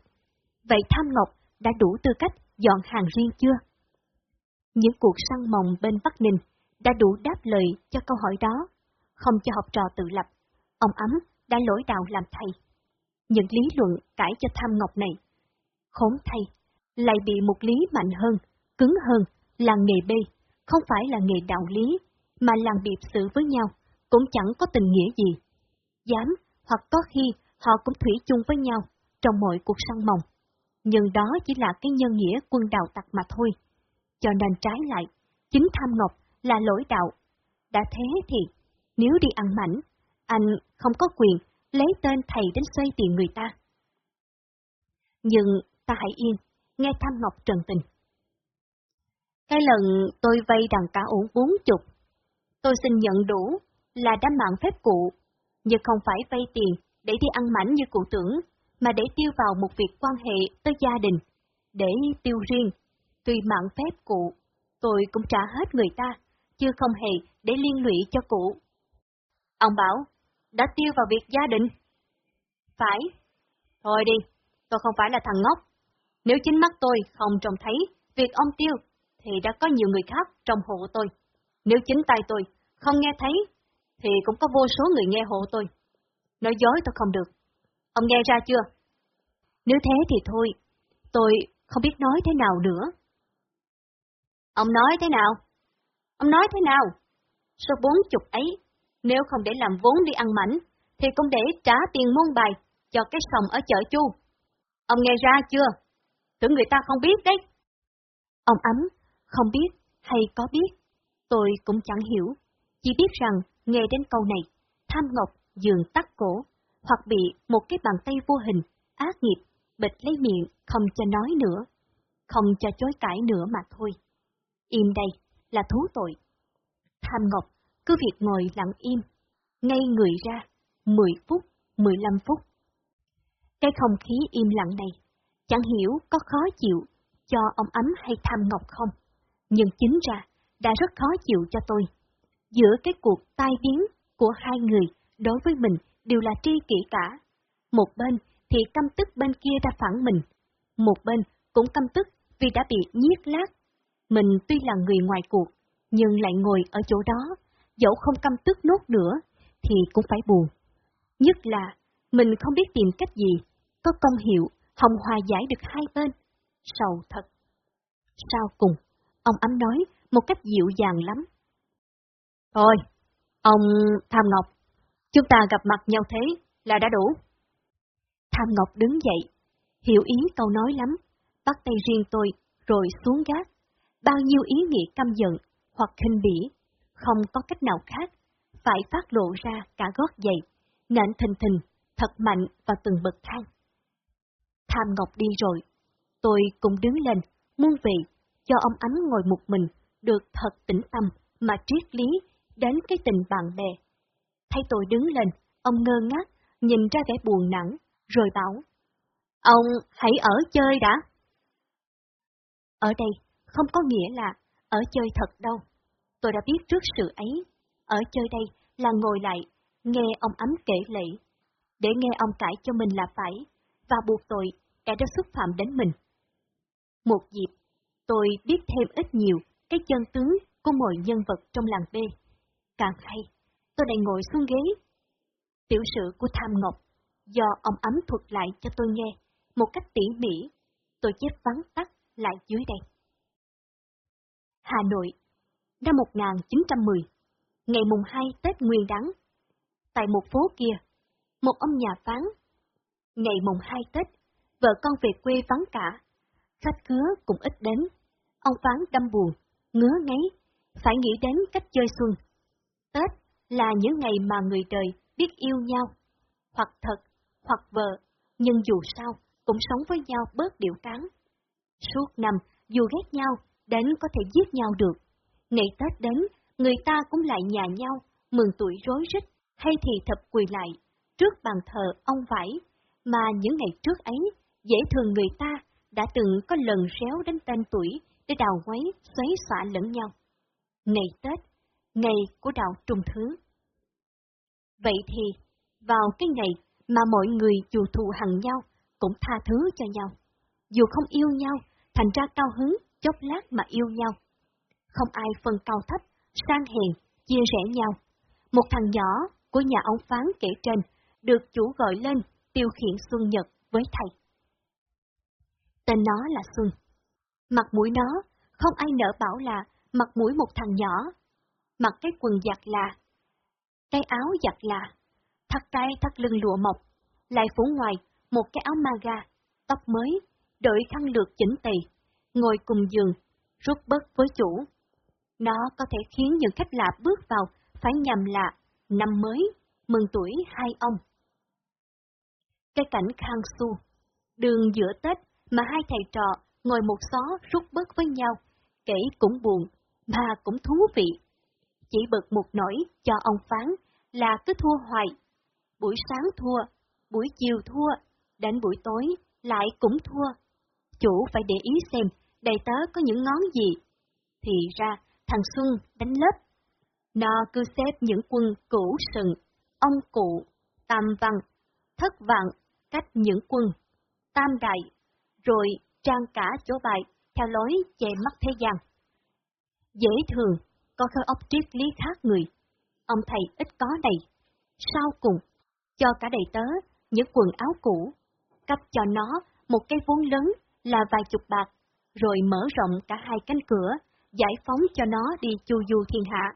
Vậy Tham Ngọc đã đủ tư cách dọn hàng riêng chưa? Những cuộc săn mòng bên Bắc Ninh đã đủ đáp lời cho câu hỏi đó, không cho học trò tự lập. Ông Ấm đã lỗi đạo làm thầy. Những lý luận cãi cho Tham Ngọc này, khốn thay, lại bị một lý mạnh hơn, cứng hơn là nghề B, không phải là nghề đạo lý, mà làm biệp xử với nhau, cũng chẳng có tình nghĩa gì. Dám, hoặc có khi họ cũng thủy chung với nhau trong mọi cuộc săn mồng. Nhưng đó chỉ là cái nhân nghĩa quân đạo tặc mà thôi. Cho nên trái lại, chính tham ngọc là lỗi đạo. Đã thế thì, nếu đi ăn mảnh, anh không có quyền lấy tên thầy đến xoay tiền người ta. Nhưng ta hãy yên, nghe tham ngọc trần tình. Cái lần tôi vay đằng cả ổn bốn chục, tôi xin nhận đủ là đã mạng phép cụ, nhưng không phải vay tiền để đi ăn mảnh như cụ tưởng, mà để tiêu vào một việc quan hệ tới gia đình, để tiêu riêng. tùy mạng phép cụ, tôi cũng trả hết người ta, chưa không hề để liên lụy cho cụ. Ông bảo, đã tiêu vào việc gia đình. Phải. Thôi đi, tôi không phải là thằng ngốc. Nếu chính mắt tôi không trông thấy việc ông tiêu, thì đã có nhiều người khác trong hộ tôi. Nếu chính tay tôi không nghe thấy, thì cũng có vô số người nghe hộ tôi. Nói dối tôi không được. Ông nghe ra chưa? Nếu thế thì thôi, tôi không biết nói thế nào nữa. Ông nói thế nào? Ông nói thế nào? Số bốn chục ấy, nếu không để làm vốn đi ăn mảnh, thì cũng để trả tiền môn bài cho cái sòng ở chợ chu. Ông nghe ra chưa? Tưởng người ta không biết đấy. Ông ấm, không biết hay có biết, tôi cũng chẳng hiểu, chỉ biết rằng nghe đến câu này, tham ngọc dường tắt cổ, hoặc bị một cái bàn tay vô hình, ác nghiệp, bịch lấy miệng, không cho nói nữa, không cho chối cãi nữa mà thôi. Im đây là thú tội. Tham Ngọc cứ việc ngồi lặng im, ngay người ra, 10 phút, 15 phút. Cái không khí im lặng này, chẳng hiểu có khó chịu cho ông ấm hay Tham Ngọc không, nhưng chính ra đã rất khó chịu cho tôi. Giữa cái cuộc tai biến của hai người đối với mình đều là tri kỷ cả. Một bên thì căm tức bên kia đã phản mình, một bên cũng căm tức vì đã bị nhiếc lát. Mình tuy là người ngoài cuộc, nhưng lại ngồi ở chỗ đó, dẫu không căm tức nốt nữa, thì cũng phải buồn. Nhất là, mình không biết tìm cách gì, có công hiệu, hồng hòa giải được hai bên. Sầu thật. Sau cùng, ông ấm nói một cách dịu dàng lắm. Thôi, ông Tham Ngọc, chúng ta gặp mặt nhau thế là đã đủ. Tham Ngọc đứng dậy, hiểu ý câu nói lắm, bắt tay riêng tôi, rồi xuống gác. Bao nhiêu ý nghĩa căm giận, hoặc khinh bỉ, không có cách nào khác, phải phát lộ ra cả gót giày, nện thình thình, thật mạnh và từng bậc thang. Tham Ngọc đi rồi, tôi cũng đứng lên, muôn về, cho ông Ánh ngồi một mình, được thật tĩnh tâm mà triết lý đến cái tình bạn bè. Thấy tôi đứng lên, ông ngơ ngác, nhìn ra vẻ buồn nản, rồi bảo, Ông hãy ở chơi đã. Ở đây không có nghĩa là ở chơi thật đâu. Tôi đã biết trước sự ấy. Ở chơi đây là ngồi lại, nghe ông Ánh kể lệ. Để nghe ông cãi cho mình là phải, và buộc tội kẻ đã xúc phạm đến mình. Một dịp, tôi biết thêm ít nhiều cái chân tướng của mọi nhân vật trong làng B. Càng hay, tôi lại ngồi xuống ghế. Tiểu sử của Tham Ngọc do ông ấm thuật lại cho tôi nghe, một cách tỉ mỉ, tôi chép vắn tắt lại dưới đây. Hà Nội, năm 1910, ngày mùng 2 Tết Nguyên Đán, tại một phố kia, một ông nhà phán. Ngày mùng 2 Tết, vợ con về quê vắng cả, khách khứa cũng ít đến. Ông phán đâm buồn, ngứa ngáy, phải nghĩ đến cách chơi xuân. Tết là những ngày mà người đời biết yêu nhau, hoặc thật, hoặc vợ, nhưng dù sao, cũng sống với nhau bớt điệu cán. Suốt năm, dù ghét nhau, đến có thể giết nhau được. Ngày Tết đến, người ta cũng lại nhà nhau, mừng tuổi rối rít, hay thì thập quỳ lại, trước bàn thờ ông vải, mà những ngày trước ấy, dễ thường người ta đã từng có lần réo đến tên tuổi để đào quấy, xoáy xả lẫn nhau. Ngày Tết, ngày của đạo trùng thứ. Vậy thì, vào cái ngày mà mọi người dù thù hằn nhau, cũng tha thứ cho nhau. Dù không yêu nhau, thành ra cao hứng, chốc lát mà yêu nhau. Không ai phân cao thấp, sang hèn, chia rẽ nhau. Một thằng nhỏ của nhà ông Phán kể trên, được chủ gọi lên tiêu khiển Xuân Nhật với thầy. Tên nó là Xuân. Mặt mũi nó, không ai nỡ bảo là mặt mũi một thằng nhỏ. Mặc cái quần giặt là, cái áo giặt là, thắt tay thắt lưng lụa mộc, lại phủ ngoài một cái áo maga, tóc mới, đội khăn lược chỉnh tề, ngồi cùng giường, rút bớt với chủ. Nó có thể khiến những khách lạ bước vào phải nhầm là năm mới, mừng tuổi hai ông. Cái cảnh khang su, đường giữa Tết mà hai thầy trò ngồi một xó rút bớt với nhau, kể cũng buồn, mà cũng thú vị. Chỉ bực một nỗi cho ông phán là cứ thua hoài. Buổi sáng thua, buổi chiều thua, đến buổi tối lại cũng thua. Chủ phải để ý xem đầy tớ có những ngón gì. Thì ra thằng Xuân đánh lớp. Nó cứ xếp những quân cũ sừng, ông cụ, tam văn, thất vạn, cách những quân, tam đại, rồi trang cả chỗ bài theo lối che mắt thế gian. Dễ thường, có khơi óc triết lý khác người. Ông thầy ít có này. Sau cùng, cho cả đầy tớ những quần áo cũ, cấp cho nó một cái vốn lớn là vài chục bạc, rồi mở rộng cả hai cánh cửa, giải phóng cho nó đi chu du thiên hạ.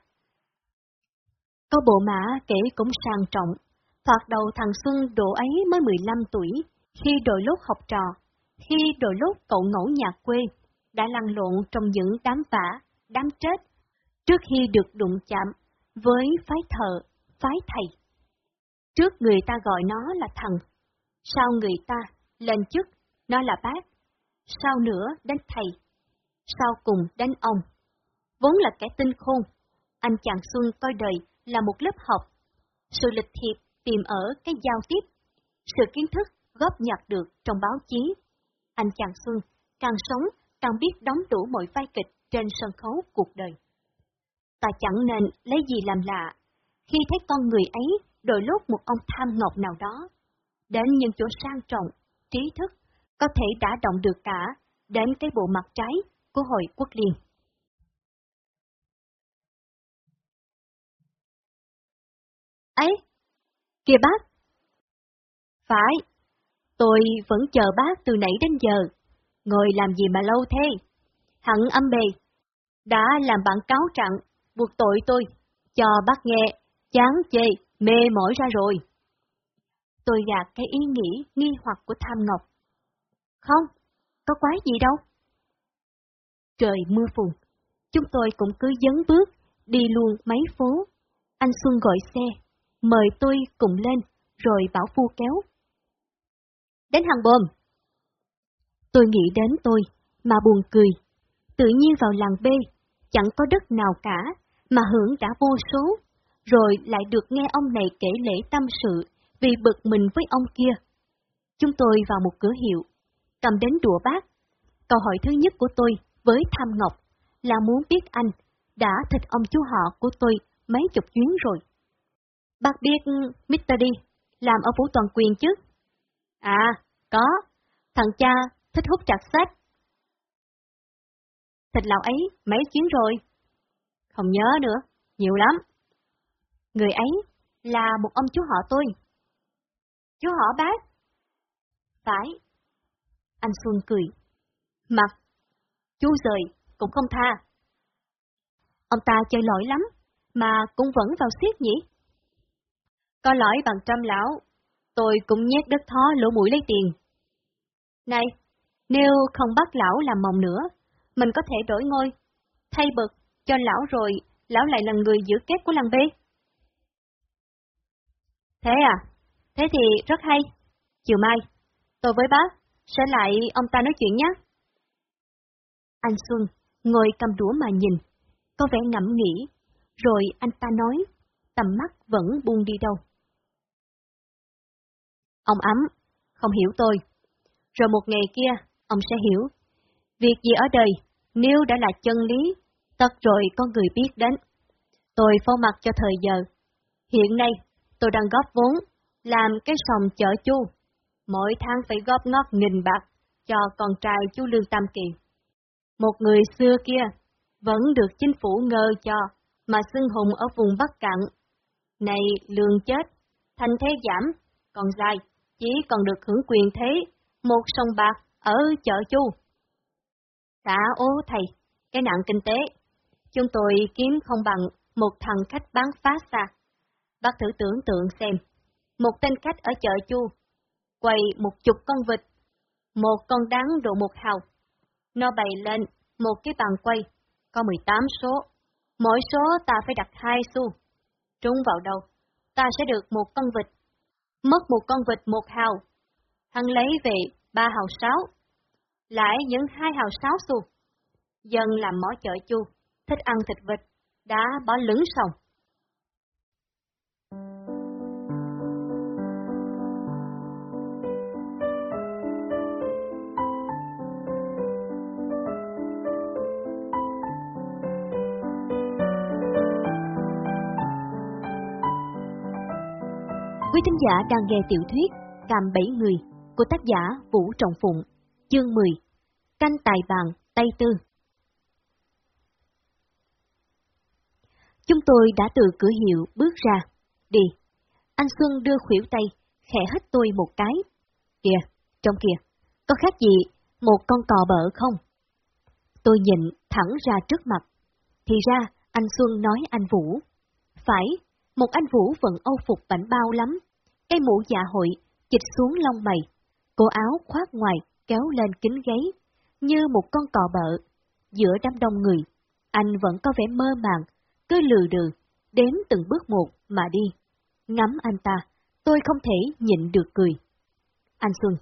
Có bộ mã kể cũng sang trọng, thoạt đầu thằng Xuân độ ấy mới 15 tuổi, khi đội lốt học trò, khi đôi lúc cậu ngẫu nhà quê, đã lăn lộn trong những đám vả, đám chết, trước khi được đụng chạm với phái thợ, phái thầy. Trước người ta gọi nó là thần, sau người ta lên chức, nó là bác, sau nữa đến thầy, sau cùng đến ông. Vốn là kẻ tinh khôn, anh chàng Xuân coi đời là một lớp học. Sự lịch thiệp tìm ở cái giao tiếp, sự kiến thức góp nhặt được trong báo chí, anh chàng Xuân càng sống càng biết đóng đủ mọi vai kịch trên sân khấu cuộc đời. Ta chẳng nên lấy gì làm lạ, khi thấy con người ấy đôi lúc một ông tham ngọc nào đó, đến những chỗ sang trọng, trí thức, có thể đã động được cả đến cái bộ mặt trái của hội quốc liên. Ấy, kìa bác! Phải, Tôi vẫn chờ bác từ nãy đến giờ. Ngồi làm gì mà lâu thế? Hẳn âm bề. Đã làm bạn cáo trạng, buộc tội tôi. Cho bác nghe, chán chê, mê mỏi ra rồi. Tôi gạt cái ý nghĩ nghi hoặc của Tham Ngọc. Không, có quái gì đâu. Trời mưa phùn, chúng tôi cũng cứ dấn bước, đi luôn mấy phố. Anh Xuân gọi xe, mời tôi cùng lên, rồi bảo phu kéo đến hàng bồm. Tôi nghĩ đến tôi, mà buồn cười. Tự nhiên vào làng B, chẳng có đất nào cả, mà hưởng đã vô số, rồi lại được nghe ông này kể lễ tâm sự vì bực mình với ông kia. Chúng tôi vào một cửa hiệu, cầm đến đùa bát. Câu hỏi thứ nhất của tôi với Tham Ngọc là muốn biết anh đã thịt ông chú họ của tôi mấy chục chuyến rồi. Bác biết Mr. D làm ở Phủ Toàn Quyền chứ? À, có, thằng cha thích hút chặt sách. Thịt lão ấy mấy chuyến rồi? Không nhớ nữa, nhiều lắm. Người ấy là một ông chú họ tôi. Chú họ bác? Phải. Anh Xuân cười. Mặt, chú rời, cũng không tha. Ông ta chơi lỗi lắm, mà cũng vẫn vào siết nhỉ? Có lỗi bằng trăm lão, tôi cũng nhét đất thó lỗ mũi lấy tiền. Này, nếu không bắt lão làm mộng nữa, mình có thể đổi ngôi, thay bực cho lão rồi, lão lại là người giữ kết của làng B. Thế à? Thế thì rất hay. Chiều mai, tôi với bác sẽ lại ông ta nói chuyện nhé. Anh Xuân ngồi cầm đũa mà nhìn, có vẻ ngẫm nghĩ, rồi anh ta nói, tầm mắt vẫn buông đi đâu. Ông ấm, không hiểu tôi. Rồi một ngày kia, ông sẽ hiểu. Việc gì ở đời, nếu đã là chân lý, tất rồi con người biết đến. Tôi phô mặt cho thời giờ. Hiện nay, tôi đang góp vốn, làm cái sòng chợ chu. Mỗi tháng phải góp ngót nghìn bạc cho con trai chú Lương Tam Kỳ. Một người xưa kia vẫn được chính phủ ngơ cho mà xưng hùng ở vùng Bắc Cạn. Này lương chết, thành thế giảm, còn dài, chỉ còn được hưởng quyền thế, một sông bạc ở chợ chu. Cả ố thầy, cái nặng kinh tế, chúng tôi kiếm không bằng một thằng khách bán phá xa. Bác thử tưởng tượng xem, một tên khách ở chợ chu, quay một chục con vịt, một con đắng độ một hào. Nó bày lên một cái bàn quay, có 18 số, mỗi số ta phải đặt hai xu. Trúng vào đâu, ta sẽ được một con vịt. Mất một con vịt một hào, hắn lấy về ba hào sáu, lại những hai hào sáu xu. Dân làm mỏ chợ chu, thích ăn thịt vịt, đã bỏ lửng xong. Giả đang nghe tiểu thuyết Càm Bảy Người của tác giả Vũ Trọng Phụng, chương 10, Canh Tài Bàn, Tây Tư. Chúng tôi đã từ cửa hiệu bước ra. Đi. Anh Xuân đưa khuỷu tay, khẽ hít tôi một cái. Kìa, trong kìa, có khác gì một con cò bợ không? Tôi nhìn thẳng ra trước mặt. Thì ra, anh Xuân nói anh Vũ. Phải, một anh Vũ vẫn âu phục bảnh bao lắm. Cây mũ dạ hội, chịch xuống lông mày. Cổ áo khoác ngoài, kéo lên kính gáy, như một con cò bợ. Giữa đám đông người, anh vẫn có vẻ mơ màng, cứ lừ đừ, đếm từng bước một mà đi. Ngắm anh ta, tôi không thể nhịn được cười. Anh Xuân.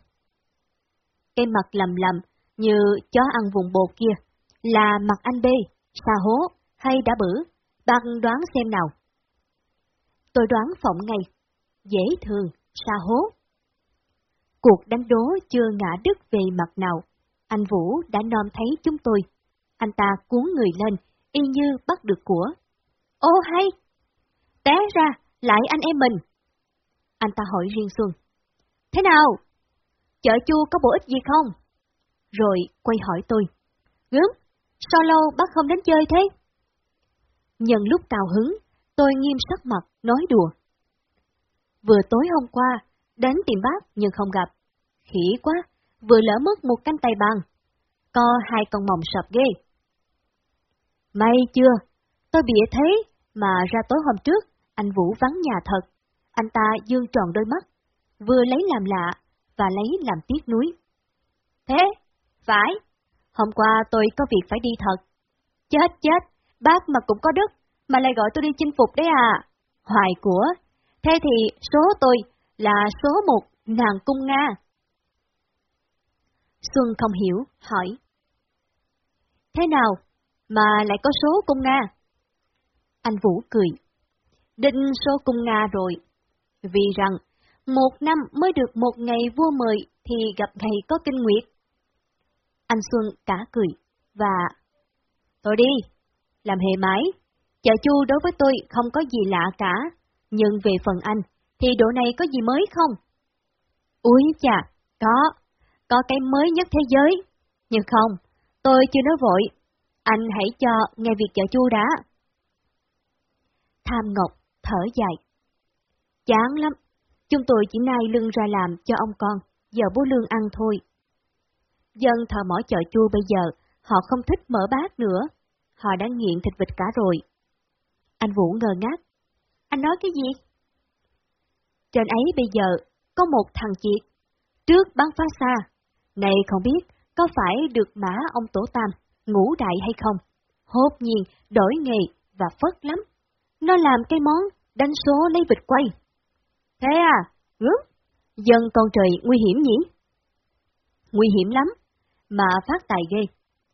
Cái mặt lầm lầm, như chó ăn vùng bột kia, là mặt anh bê, xa hố, hay đã bử, bạn đoán xem nào. Tôi đoán phỏng ngay, dễ thương, xa hố. Cuộc đánh đố chưa ngã đứt về mặt nào, anh Vũ đã nom thấy chúng tôi. Anh ta cuốn người lên, y như bắt được của. Ô hay! Té ra, lại anh em mình. Anh ta hỏi riêng Xuân. Thế nào? Chợ chu có bổ ích gì không? Rồi quay hỏi tôi. Gớm, sao lâu bác không đến chơi thế? Nhân lúc cao hứng, tôi nghiêm sắc mặt, nói đùa. Vừa tối hôm qua, đến tìm bác nhưng không gặp. Khỉ quá, vừa lỡ mất một cánh tay bằng. Co hai con mỏng sập ghê. May chưa, tôi bịa thế, mà ra tối hôm trước, anh Vũ vắng nhà thật. Anh ta dương tròn đôi mắt, vừa lấy làm lạ, và lấy làm tiếc nuối Thế, phải, hôm qua tôi có việc phải đi thật. Chết chết, bác mà cũng có đức, mà lại gọi tôi đi chinh phục đấy à. Hoài của, thế thì số tôi là số một nàng cung Nga. Xuân không hiểu, hỏi. Thế nào mà lại có số cung Nga? Anh Vũ cười. Định số cung Nga rồi. Vì rằng, một năm mới được một ngày vua mời thì gặp ngày có kinh nguyệt. Anh Xuân cả cười, và... Tôi đi, làm hề mãi, Chợ chu đối với tôi không có gì lạ cả, nhưng về phần anh, thì độ này có gì mới không? Úi chà, có, có cái mới nhất thế giới. Nhưng không, tôi chưa nói vội, anh hãy cho nghe việc chợ chua đã. Tham Ngọc thở dài. Chán lắm, chúng tôi chỉ nay lưng ra làm cho ông con, giờ bố lương ăn thôi. Dân thợ mỏ chợ chua bây giờ, họ không thích mở bát nữa, họ đã nghiện thịt vịt cả rồi. Anh Vũ ngờ ngác. Anh nói cái gì? Trên ấy bây giờ, có một thằng chiệt, trước bán phá xa, này không biết có phải được mã ông Tổ Tam, ngũ đại hay không? Hốt nhiên đổi nghề và phất lắm. Nó làm cái món đánh số lấy vịt quay. Thế à, rước, dân con trời nguy hiểm nhỉ? Nguy hiểm lắm, mà phát tài ghê.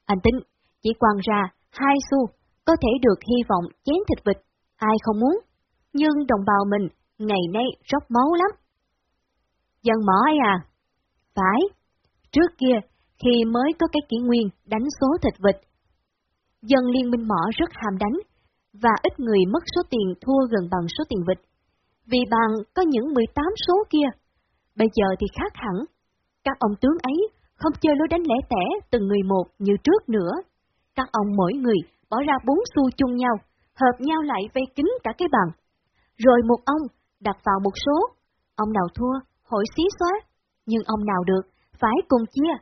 Anh tính, chỉ quăng ra hai xu, có thể được hy vọng chén thịt vịt, ai không muốn. Nhưng đồng bào mình ngày nay róc máu lắm. Dân mỏ ấy à? Phải, trước kia, khi mới có cái kỷ nguyên đánh số thịt vịt, dân liên minh mỏ rất ham đánh, và ít người mất số tiền thua gần bằng số tiền vịt. Vì bằng có những 18 số kia, bây giờ thì khác hẳn. Các ông tướng ấy không chơi lối đánh lẻ tẻ từng người một như trước nữa. Các ông mỗi người bỏ ra bốn xu chung nhau, hợp nhau lại vây kín cả cái bằng. Rồi một ông đặt vào một số, ông nào thua, hỏi xí xóa, nhưng ông nào được, phải cùng chia.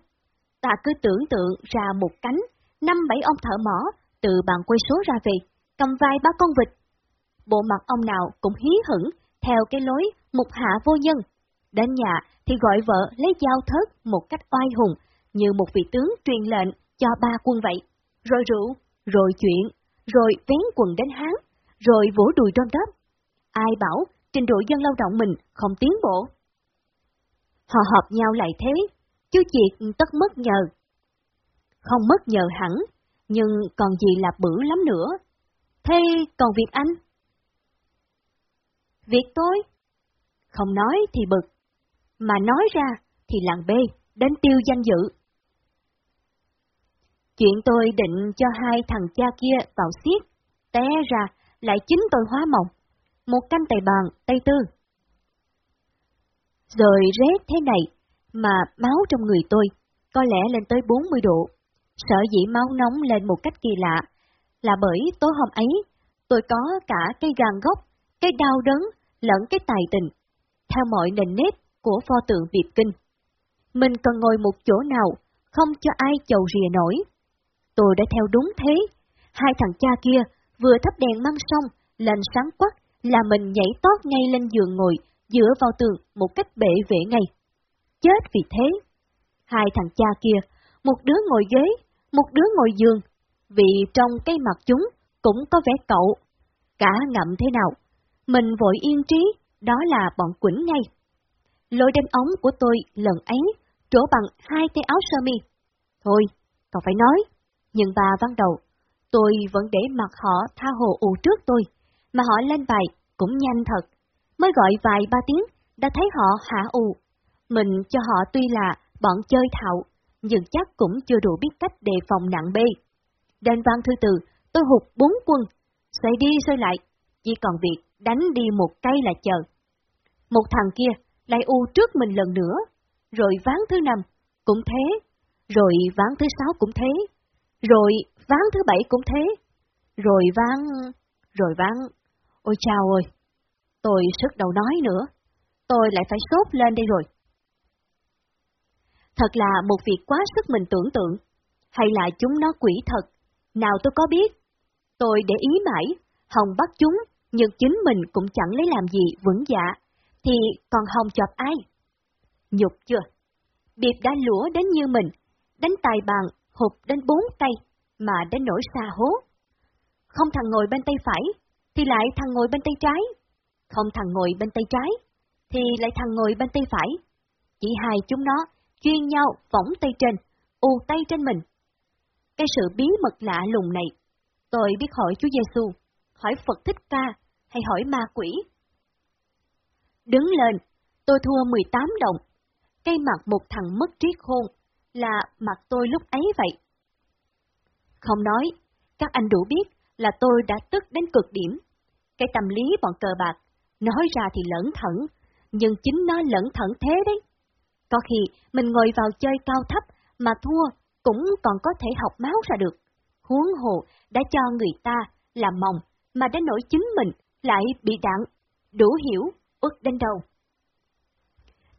Ta cứ tưởng tượng ra một cánh, năm bảy ông thợ mỏ, từ bàn quay số ra về, cầm vai ba con vịt. Bộ mặt ông nào cũng hí hửng, theo cái lối mục hạ vô nhân. Đến nhà thì gọi vợ lấy dao thớt một cách oai hùng, như một vị tướng truyền lệnh cho ba quân vậy. Rồi rượu, rồi chuyện, rồi vén quần đến hán, rồi vỗ đùi đom đớp. Ai bảo trình độ dân lao động mình không tiến bộ? Họ hợp nhau lại thế, chứ chuyện tất mất nhờ. Không mất nhờ hẳn, nhưng còn gì là bự lắm nữa. Thế còn việc anh? Việc tôi? Không nói thì bực, mà nói ra thì làng bê, đến tiêu danh dự. Chuyện tôi định cho hai thằng cha kia vào xiết, té ra lại chính tôi hóa mộng, một canh tài bàn, tay tư. Rồi rét thế này, mà máu trong người tôi có lẽ lên tới 40 độ. Sợ dĩ máu nóng lên một cách kỳ lạ, là bởi tối hôm ấy tôi có cả cây gan gốc, cây đau đớn, lẫn cái tài tình, theo mọi nền nếp của pho tượng Việt Kinh. Mình cần ngồi một chỗ nào, không cho ai chầu rìa nổi. Tôi đã theo đúng thế. Hai thằng cha kia vừa thắp đèn măng xong, lên sáng quắc là mình nhảy tót ngay lên giường ngồi, dựa vào tường một cách bệ vệ ngay. Chết vì thế. Hai thằng cha kia, một đứa ngồi ghế, một đứa ngồi giường, vì trong cái mặt chúng cũng có vẻ cậu. Cả ngậm thế nào, mình vội yên trí, đó là bọn quỉnh ngay. Lôi đánh ống của tôi lần ấy, trổ bằng hai tay áo sơ mi. Thôi, còn phải nói, nhưng bà văn đầu, tôi vẫn để mặc họ tha hồ ù trước tôi, mà họ lên bài cũng nhanh thật. Mới gọi vài ba tiếng, đã thấy họ hạ ù. Mình cho họ tuy là bọn chơi thạo, nhưng chắc cũng chưa đủ biết cách đề phòng nặng bê. Đền văn thư từ, tôi hụt bốn quân, xoay đi xoay lại, chỉ còn việc đánh đi một cây là chờ. Một thằng kia lại u trước mình lần nữa, rồi ván thứ năm cũng thế, rồi ván thứ sáu cũng thế, rồi ván thứ bảy cũng thế, rồi ván, rồi ván, ôi chào ơi, tôi sức đầu nói nữa, tôi lại phải sốt lên đây rồi. Thật là một việc quá sức mình tưởng tượng, hay là chúng nó quỷ thật, nào tôi có biết. Tôi để ý mãi, Hồng bắt chúng, nhưng chính mình cũng chẳng lấy làm gì vững dạ, thì còn Hồng chọc ai? Nhục chưa? Điệp đã lũa đến như mình, đánh tài bàn, hụt đến bốn tay, mà đến nỗi xa hố. Không thằng ngồi bên tay phải, thì lại thằng ngồi bên tay trái. Không thằng ngồi bên tay trái, thì lại thằng ngồi bên tay phải. Chỉ hai chúng nó chuyên nhau võng tay trên, u tay trên mình. Cái sự bí mật lạ lùng này, tôi biết hỏi Chúa Giêsu, hỏi Phật Thích Ca hay hỏi ma quỷ. Đứng lên, tôi thua 18 đồng. Cây mặt một thằng mất trí khôn, là mặt tôi lúc ấy vậy. Không nói, các anh đủ biết là tôi đã tức đến cực điểm. Cái tâm lý bọn cờ bạc, nói ra thì lẫn thẩn, nhưng chính nó lẫn thẩn thế đấy. Có khi mình ngồi vào chơi cao thấp mà thua cũng còn có thể học máu ra được. Huống hồ đã cho người ta làm mong mà đến nỗi chính mình lại bị đạn, đủ hiểu, ức đến đầu.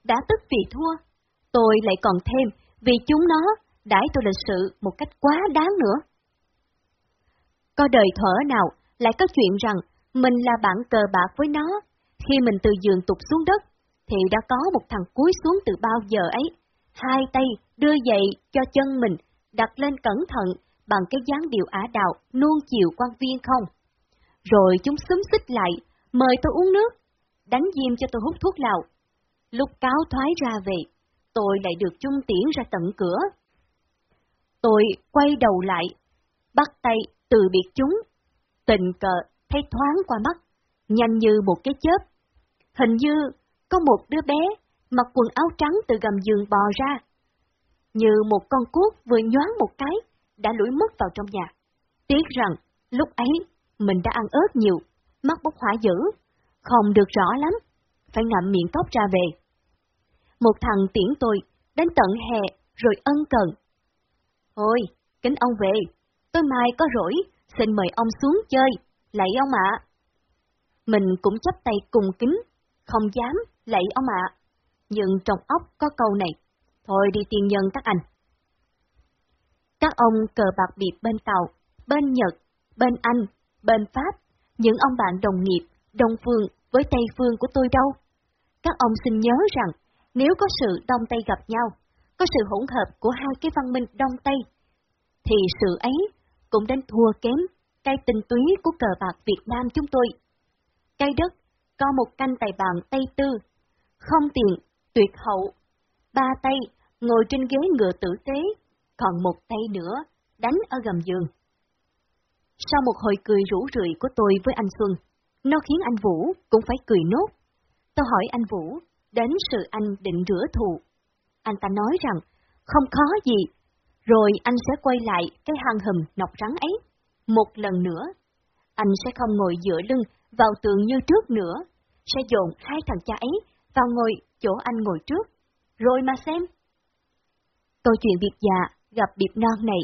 Đã tức vì thua, tôi lại còn thêm vì chúng nó đãi tôi lịch sự một cách quá đáng nữa. Có đời thở nào lại có chuyện rằng mình là bạn cờ bạc với nó, khi mình từ giường tụt xuống đất, thì đã có một thằng cúi xuống từ bao giờ ấy, hai tay đưa dậy cho chân mình, đặt lên cẩn thận bằng cái dáng điệu ả đạo nuông chiều quan viên không. Rồi chúng xúm xích lại, mời tôi uống nước. đánh diêm cho tôi hút thuốc lào. Lúc cáo thoái ra về, tôi lại được chung tiễn ra tận cửa. Tôi quay đầu lại, bắt tay từ biệt chúng, tình cờ thấy thoáng qua mắt, nhanh như một cái chớp. Hình như có một đứa bé mặc quần áo trắng từ gầm giường bò ra. Như một con cuốc vừa nhoáng một cái, đã lủi mất vào trong nhà. Tiếc rằng, lúc ấy, mình đã ăn ớt nhiều, mắt bốc hỏa dữ, không được rõ lắm, phải ngậm miệng tóc ra về. Một thằng tiễn tôi, đến tận hè, rồi ân cần. Ôi, kính ông về, tôi mai có rỗi, xin mời ông xuống chơi, lạy ông ạ. Mình cũng chấp tay cùng kính, không dám, lạy ông ạ. Nhưng trong óc có câu này, thôi đi tiên nhân các anh. Các ông cờ bạc biệt bên Tàu, bên Nhật, bên Anh, bên Pháp, những ông bạn đồng nghiệp, đồng Phương với Tây Phương của tôi đâu. Các ông xin nhớ rằng, nếu có sự Đông Tây gặp nhau, có sự hỗn hợp của hai cái văn minh Đông Tây, thì sự ấy cũng đến thua kém cây tinh túy của cờ bạc Việt Nam chúng tôi. Cây đất có một canh tài bàn Tây Tư, không tiền, tuyệt hậu, ba tay ngồi trên ghế ngựa tử tế, còn một tay nữa đánh ở gầm giường. Sau một hồi cười rủ rượi của tôi với anh Xuân, nó khiến anh Vũ cũng phải cười nốt. Tôi hỏi anh Vũ đến sự anh định rửa thù. Anh ta nói rằng không khó gì, rồi anh sẽ quay lại cái hang hầm nọc rắn ấy. Một lần nữa, anh sẽ không ngồi dựa lưng vào tường như trước nữa, sẽ dồn hai thằng cha ấy vào ngồi chỗ anh ngồi trước, rồi mà xem. Câu chuyện biệt già dạ gặp biệt non này,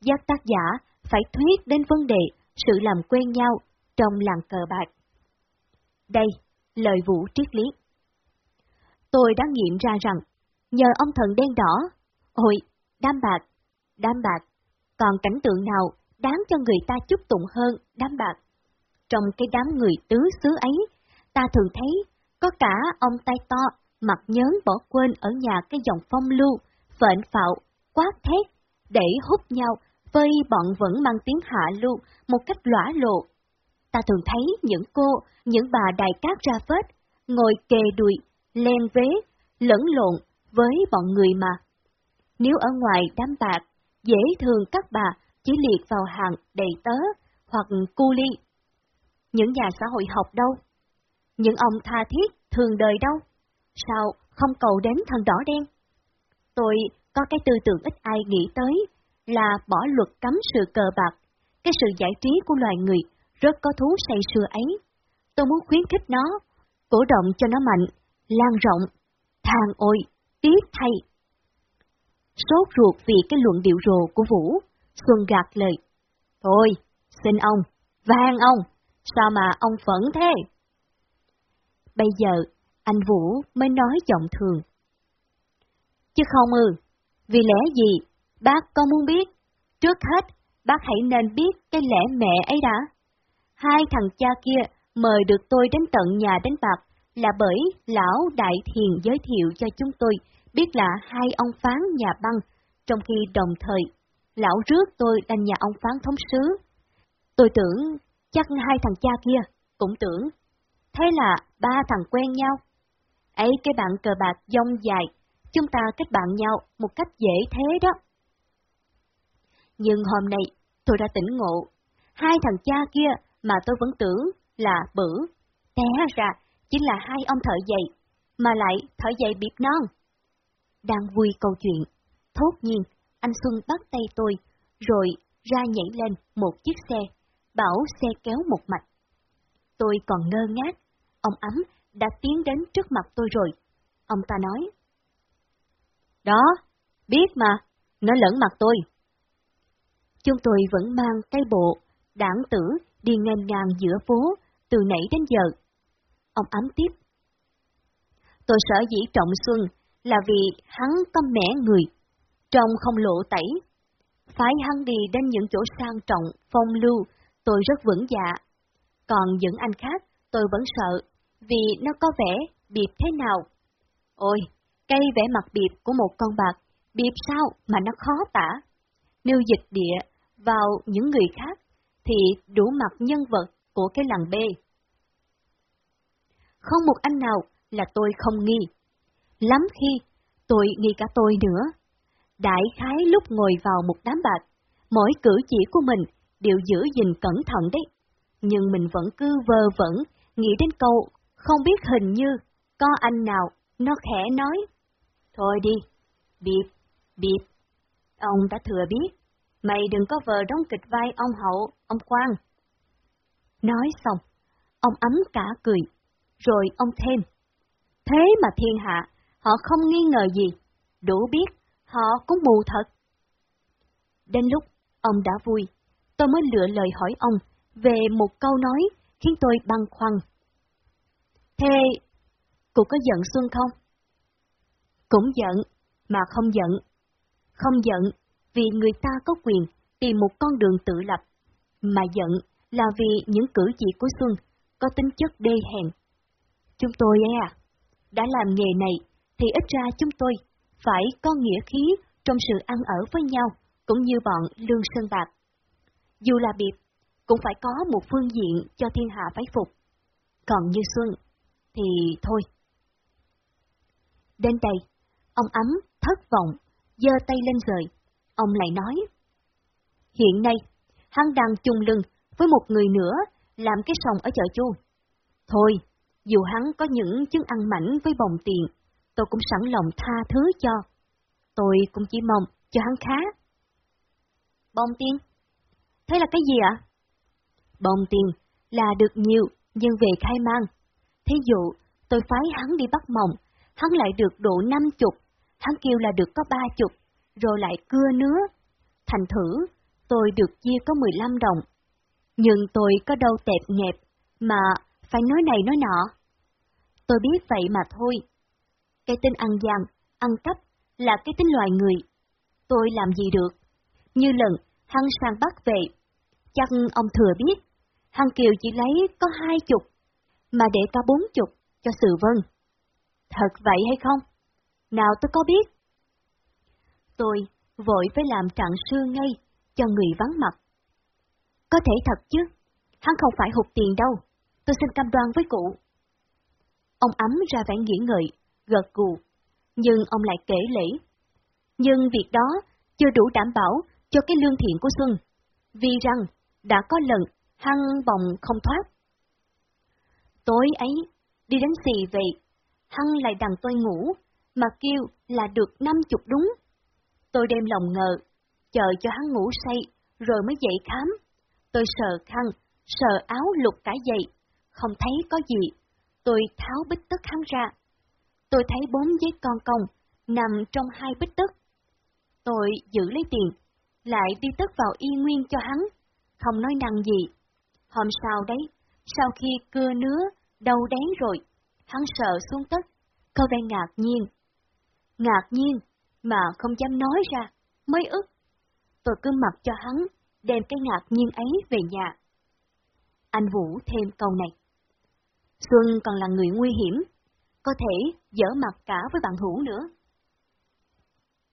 giác tác giả phải thuyết đến vấn đề sự làm quen nhau trong làng cờ bạc. Đây, lời vũ triết lý. Tôi đã nghiệm ra rằng, nhờ ông thần đen đỏ, ôi, đam bạc, đám bạc, còn cảnh tượng nào đáng cho người ta chúc tụng hơn đám bạc. Trong cái đám người tứ xứ ấy, ta thường thấy có cả ông tay to, mặt nhớn bỏ quên ở nhà cái dòng phong lưu, phện phạo, quát thét, để hút nhau, vơi bọn vẫn mang tiếng hạ lưu một cách lõa lộ. Ta thường thấy những cô, những bà đại cát ra phết, ngồi kề đùi, len vế, lẫn lộn với bọn người mà. Nếu ở ngoài đám bạc, dễ thường các bà chỉ liệt vào hàng đầy tớ hoặc cu ly. Những nhà xã hội học đâu? Những ông tha thiết thường đời đâu? Sao không cầu đến thần đỏ đen? Tôi có cái tư tưởng ít ai nghĩ tới là bỏ luật cấm sự cờ bạc, cái sự giải trí của loài người rất có thú say sưa ấy. Tôi muốn khuyến khích nó, cổ động cho nó mạnh, lan rộng, thang ôi, tiếc thay. Sốt ruột vì cái luận điệu rồ của Vũ, Xuân gạt lời. Thôi, xin ông, vang ông, sao mà ông phẫn thế? Bây giờ, anh Vũ mới nói giọng thường. Chứ không ư, vì lẽ gì, bác có muốn biết? Trước hết, bác hãy nên biết cái lẽ mẹ ấy đã. Hai thằng cha kia mời được tôi đến tận nhà đánh bạc là bởi lão đại thiền giới thiệu cho chúng tôi biết là hai ông phán nhà băng, trong khi đồng thời, lão rước tôi lên nhà ông phán thống sứ. Tôi tưởng chắc hai thằng cha kia cũng tưởng. Thế là ba thằng quen nhau. Ấy cái bạn cờ bạc dông dài, chúng ta kết bạn nhau một cách dễ thế đó. Nhưng hôm nay, tôi đã tỉnh ngộ. Hai thằng cha kia mà tôi vẫn tưởng là bử. Té ra, chính là hai ông thợ dậy, mà lại thợ dậy biệp non. Đang vui câu chuyện, thốt nhiên, anh Xuân bắt tay tôi, rồi ra nhảy lên một chiếc xe, bảo xe kéo một mạch. Tôi còn ngơ ngác, ông ấm đã tiến đến trước mặt tôi rồi. Ông ta nói. Đó, biết mà, nó lẫn mặt tôi. Chúng tôi vẫn mang cây bộ, đảng tử đi ngang ngang giữa phố, từ nãy đến giờ. Ông ám tiếp. Tôi sợ dĩ trọng xuân là vì hắn tâm mẻ người, trong không lộ tẩy. Phải hắn đi đến những chỗ sang trọng, phong lưu, tôi rất vững dạ. Còn những anh khác, tôi vẫn sợ, vì nó có vẻ biệt thế nào. Ôi, cây vẽ mặt biệt của một con bạc, biệt sao mà nó khó tả. Nếu dịch địa vào những người khác, thì đủ mặt nhân vật của cái làng B không một anh nào là tôi không nghi. Lắm khi, tôi nghi cả tôi nữa. Đại khái lúc ngồi vào một đám bạc, mỗi cử chỉ của mình đều giữ gìn cẩn thận đấy. Nhưng mình vẫn cứ vơ vẩn, nghĩ đến câu, không biết hình như, có anh nào, nó khẽ nói. Thôi đi, bịp, bịp. Ông đã thừa biết, mày đừng có vờ đóng kịch vai ông hậu, ông quan. Nói xong, ông ấm cả cười, rồi ông thêm. Thế mà thiên hạ, họ không nghi ngờ gì, đủ biết, họ cũng mù thật. Đến lúc ông đã vui, tôi mới lựa lời hỏi ông về một câu nói khiến tôi băn khoăn. Thế, cụ có giận Xuân không? Cũng giận, mà không giận. Không giận vì người ta có quyền tìm một con đường tự lập, mà giận là vì những cử chỉ của Xuân có tính chất đê hèn. Chúng tôi ấy à, đã làm nghề này thì ít ra chúng tôi phải có nghĩa khí trong sự ăn ở với nhau, cũng như bọn Lương Sơn Bạc. Dù là biệt, cũng phải có một phương diện cho thiên hạ phải phục. Còn như Xuân, thì thôi. Đến đây, ông ấm thất vọng, giơ tay lên rời. Ông lại nói, hiện nay, hắn đang chung lưng với một người nữa làm cái sòng ở chợ chu. Thôi, dù hắn có những chứng ăn mảnh với bồng tiền, tôi cũng sẵn lòng tha thứ cho. Tôi cũng chỉ mong cho hắn khá. Bồng tiền? Thế là cái gì ạ? Bồng tiền là được nhiều, nhưng về khai mang. Thí dụ, tôi phái hắn đi bắt mồng, hắn lại được độ năm chục, hắn kêu là được có ba chục, rồi lại cưa nứa. Thành thử, tôi được chia có 15 đồng. Nhưng tôi có đâu tẹp nhẹp, mà phải nói này nói nọ. Tôi biết vậy mà thôi. Cái tên ăn gian, ăn cắp là cái tính loài người. Tôi làm gì được? Như lần, Hăng sang bắt về. Chắc ông thừa biết, Hăng Kiều chỉ lấy có hai chục, mà để có bốn chục cho sự vân. Thật vậy hay không? Nào tôi có biết. Tôi vội phải làm trạng sư ngay cho người vắng mặt. Có thể thật chứ, hắn không phải hụt tiền đâu, tôi xin cam đoan với cụ. Ông ấm ra vẻ nghĩ ngợi, gật gù, nhưng ông lại kể lễ. Nhưng việc đó chưa đủ đảm bảo cho cái lương thiện của Xuân, vì rằng đã có lần hăng bồng không thoát. Tối ấy, đi đánh xì về, hăng lại đằng tôi ngủ, mà kêu là được năm chục đúng. Tôi đem lòng ngờ, chờ cho hắn ngủ say, rồi mới dậy khám. Tôi sợ khăn, sợ áo lục cả giày, không thấy có gì. Tôi tháo bích tức hắn ra. Tôi thấy bốn giấy con công nằm trong hai bích tức, Tôi giữ lấy tiền, lại đi tất vào y nguyên cho hắn, không nói năng gì. Hôm sau đấy, sau khi cưa nứa, đầu đén rồi, hắn sợ xuống tất, có vẻ ngạc nhiên. Ngạc nhiên, mà không dám nói ra, mới ức. Tôi cứ mặc cho hắn, đem cái ngạc nhiên ấy về nhà. Anh Vũ thêm câu này. Xuân còn là người nguy hiểm, có thể dở mặt cả với bạn hữu nữa.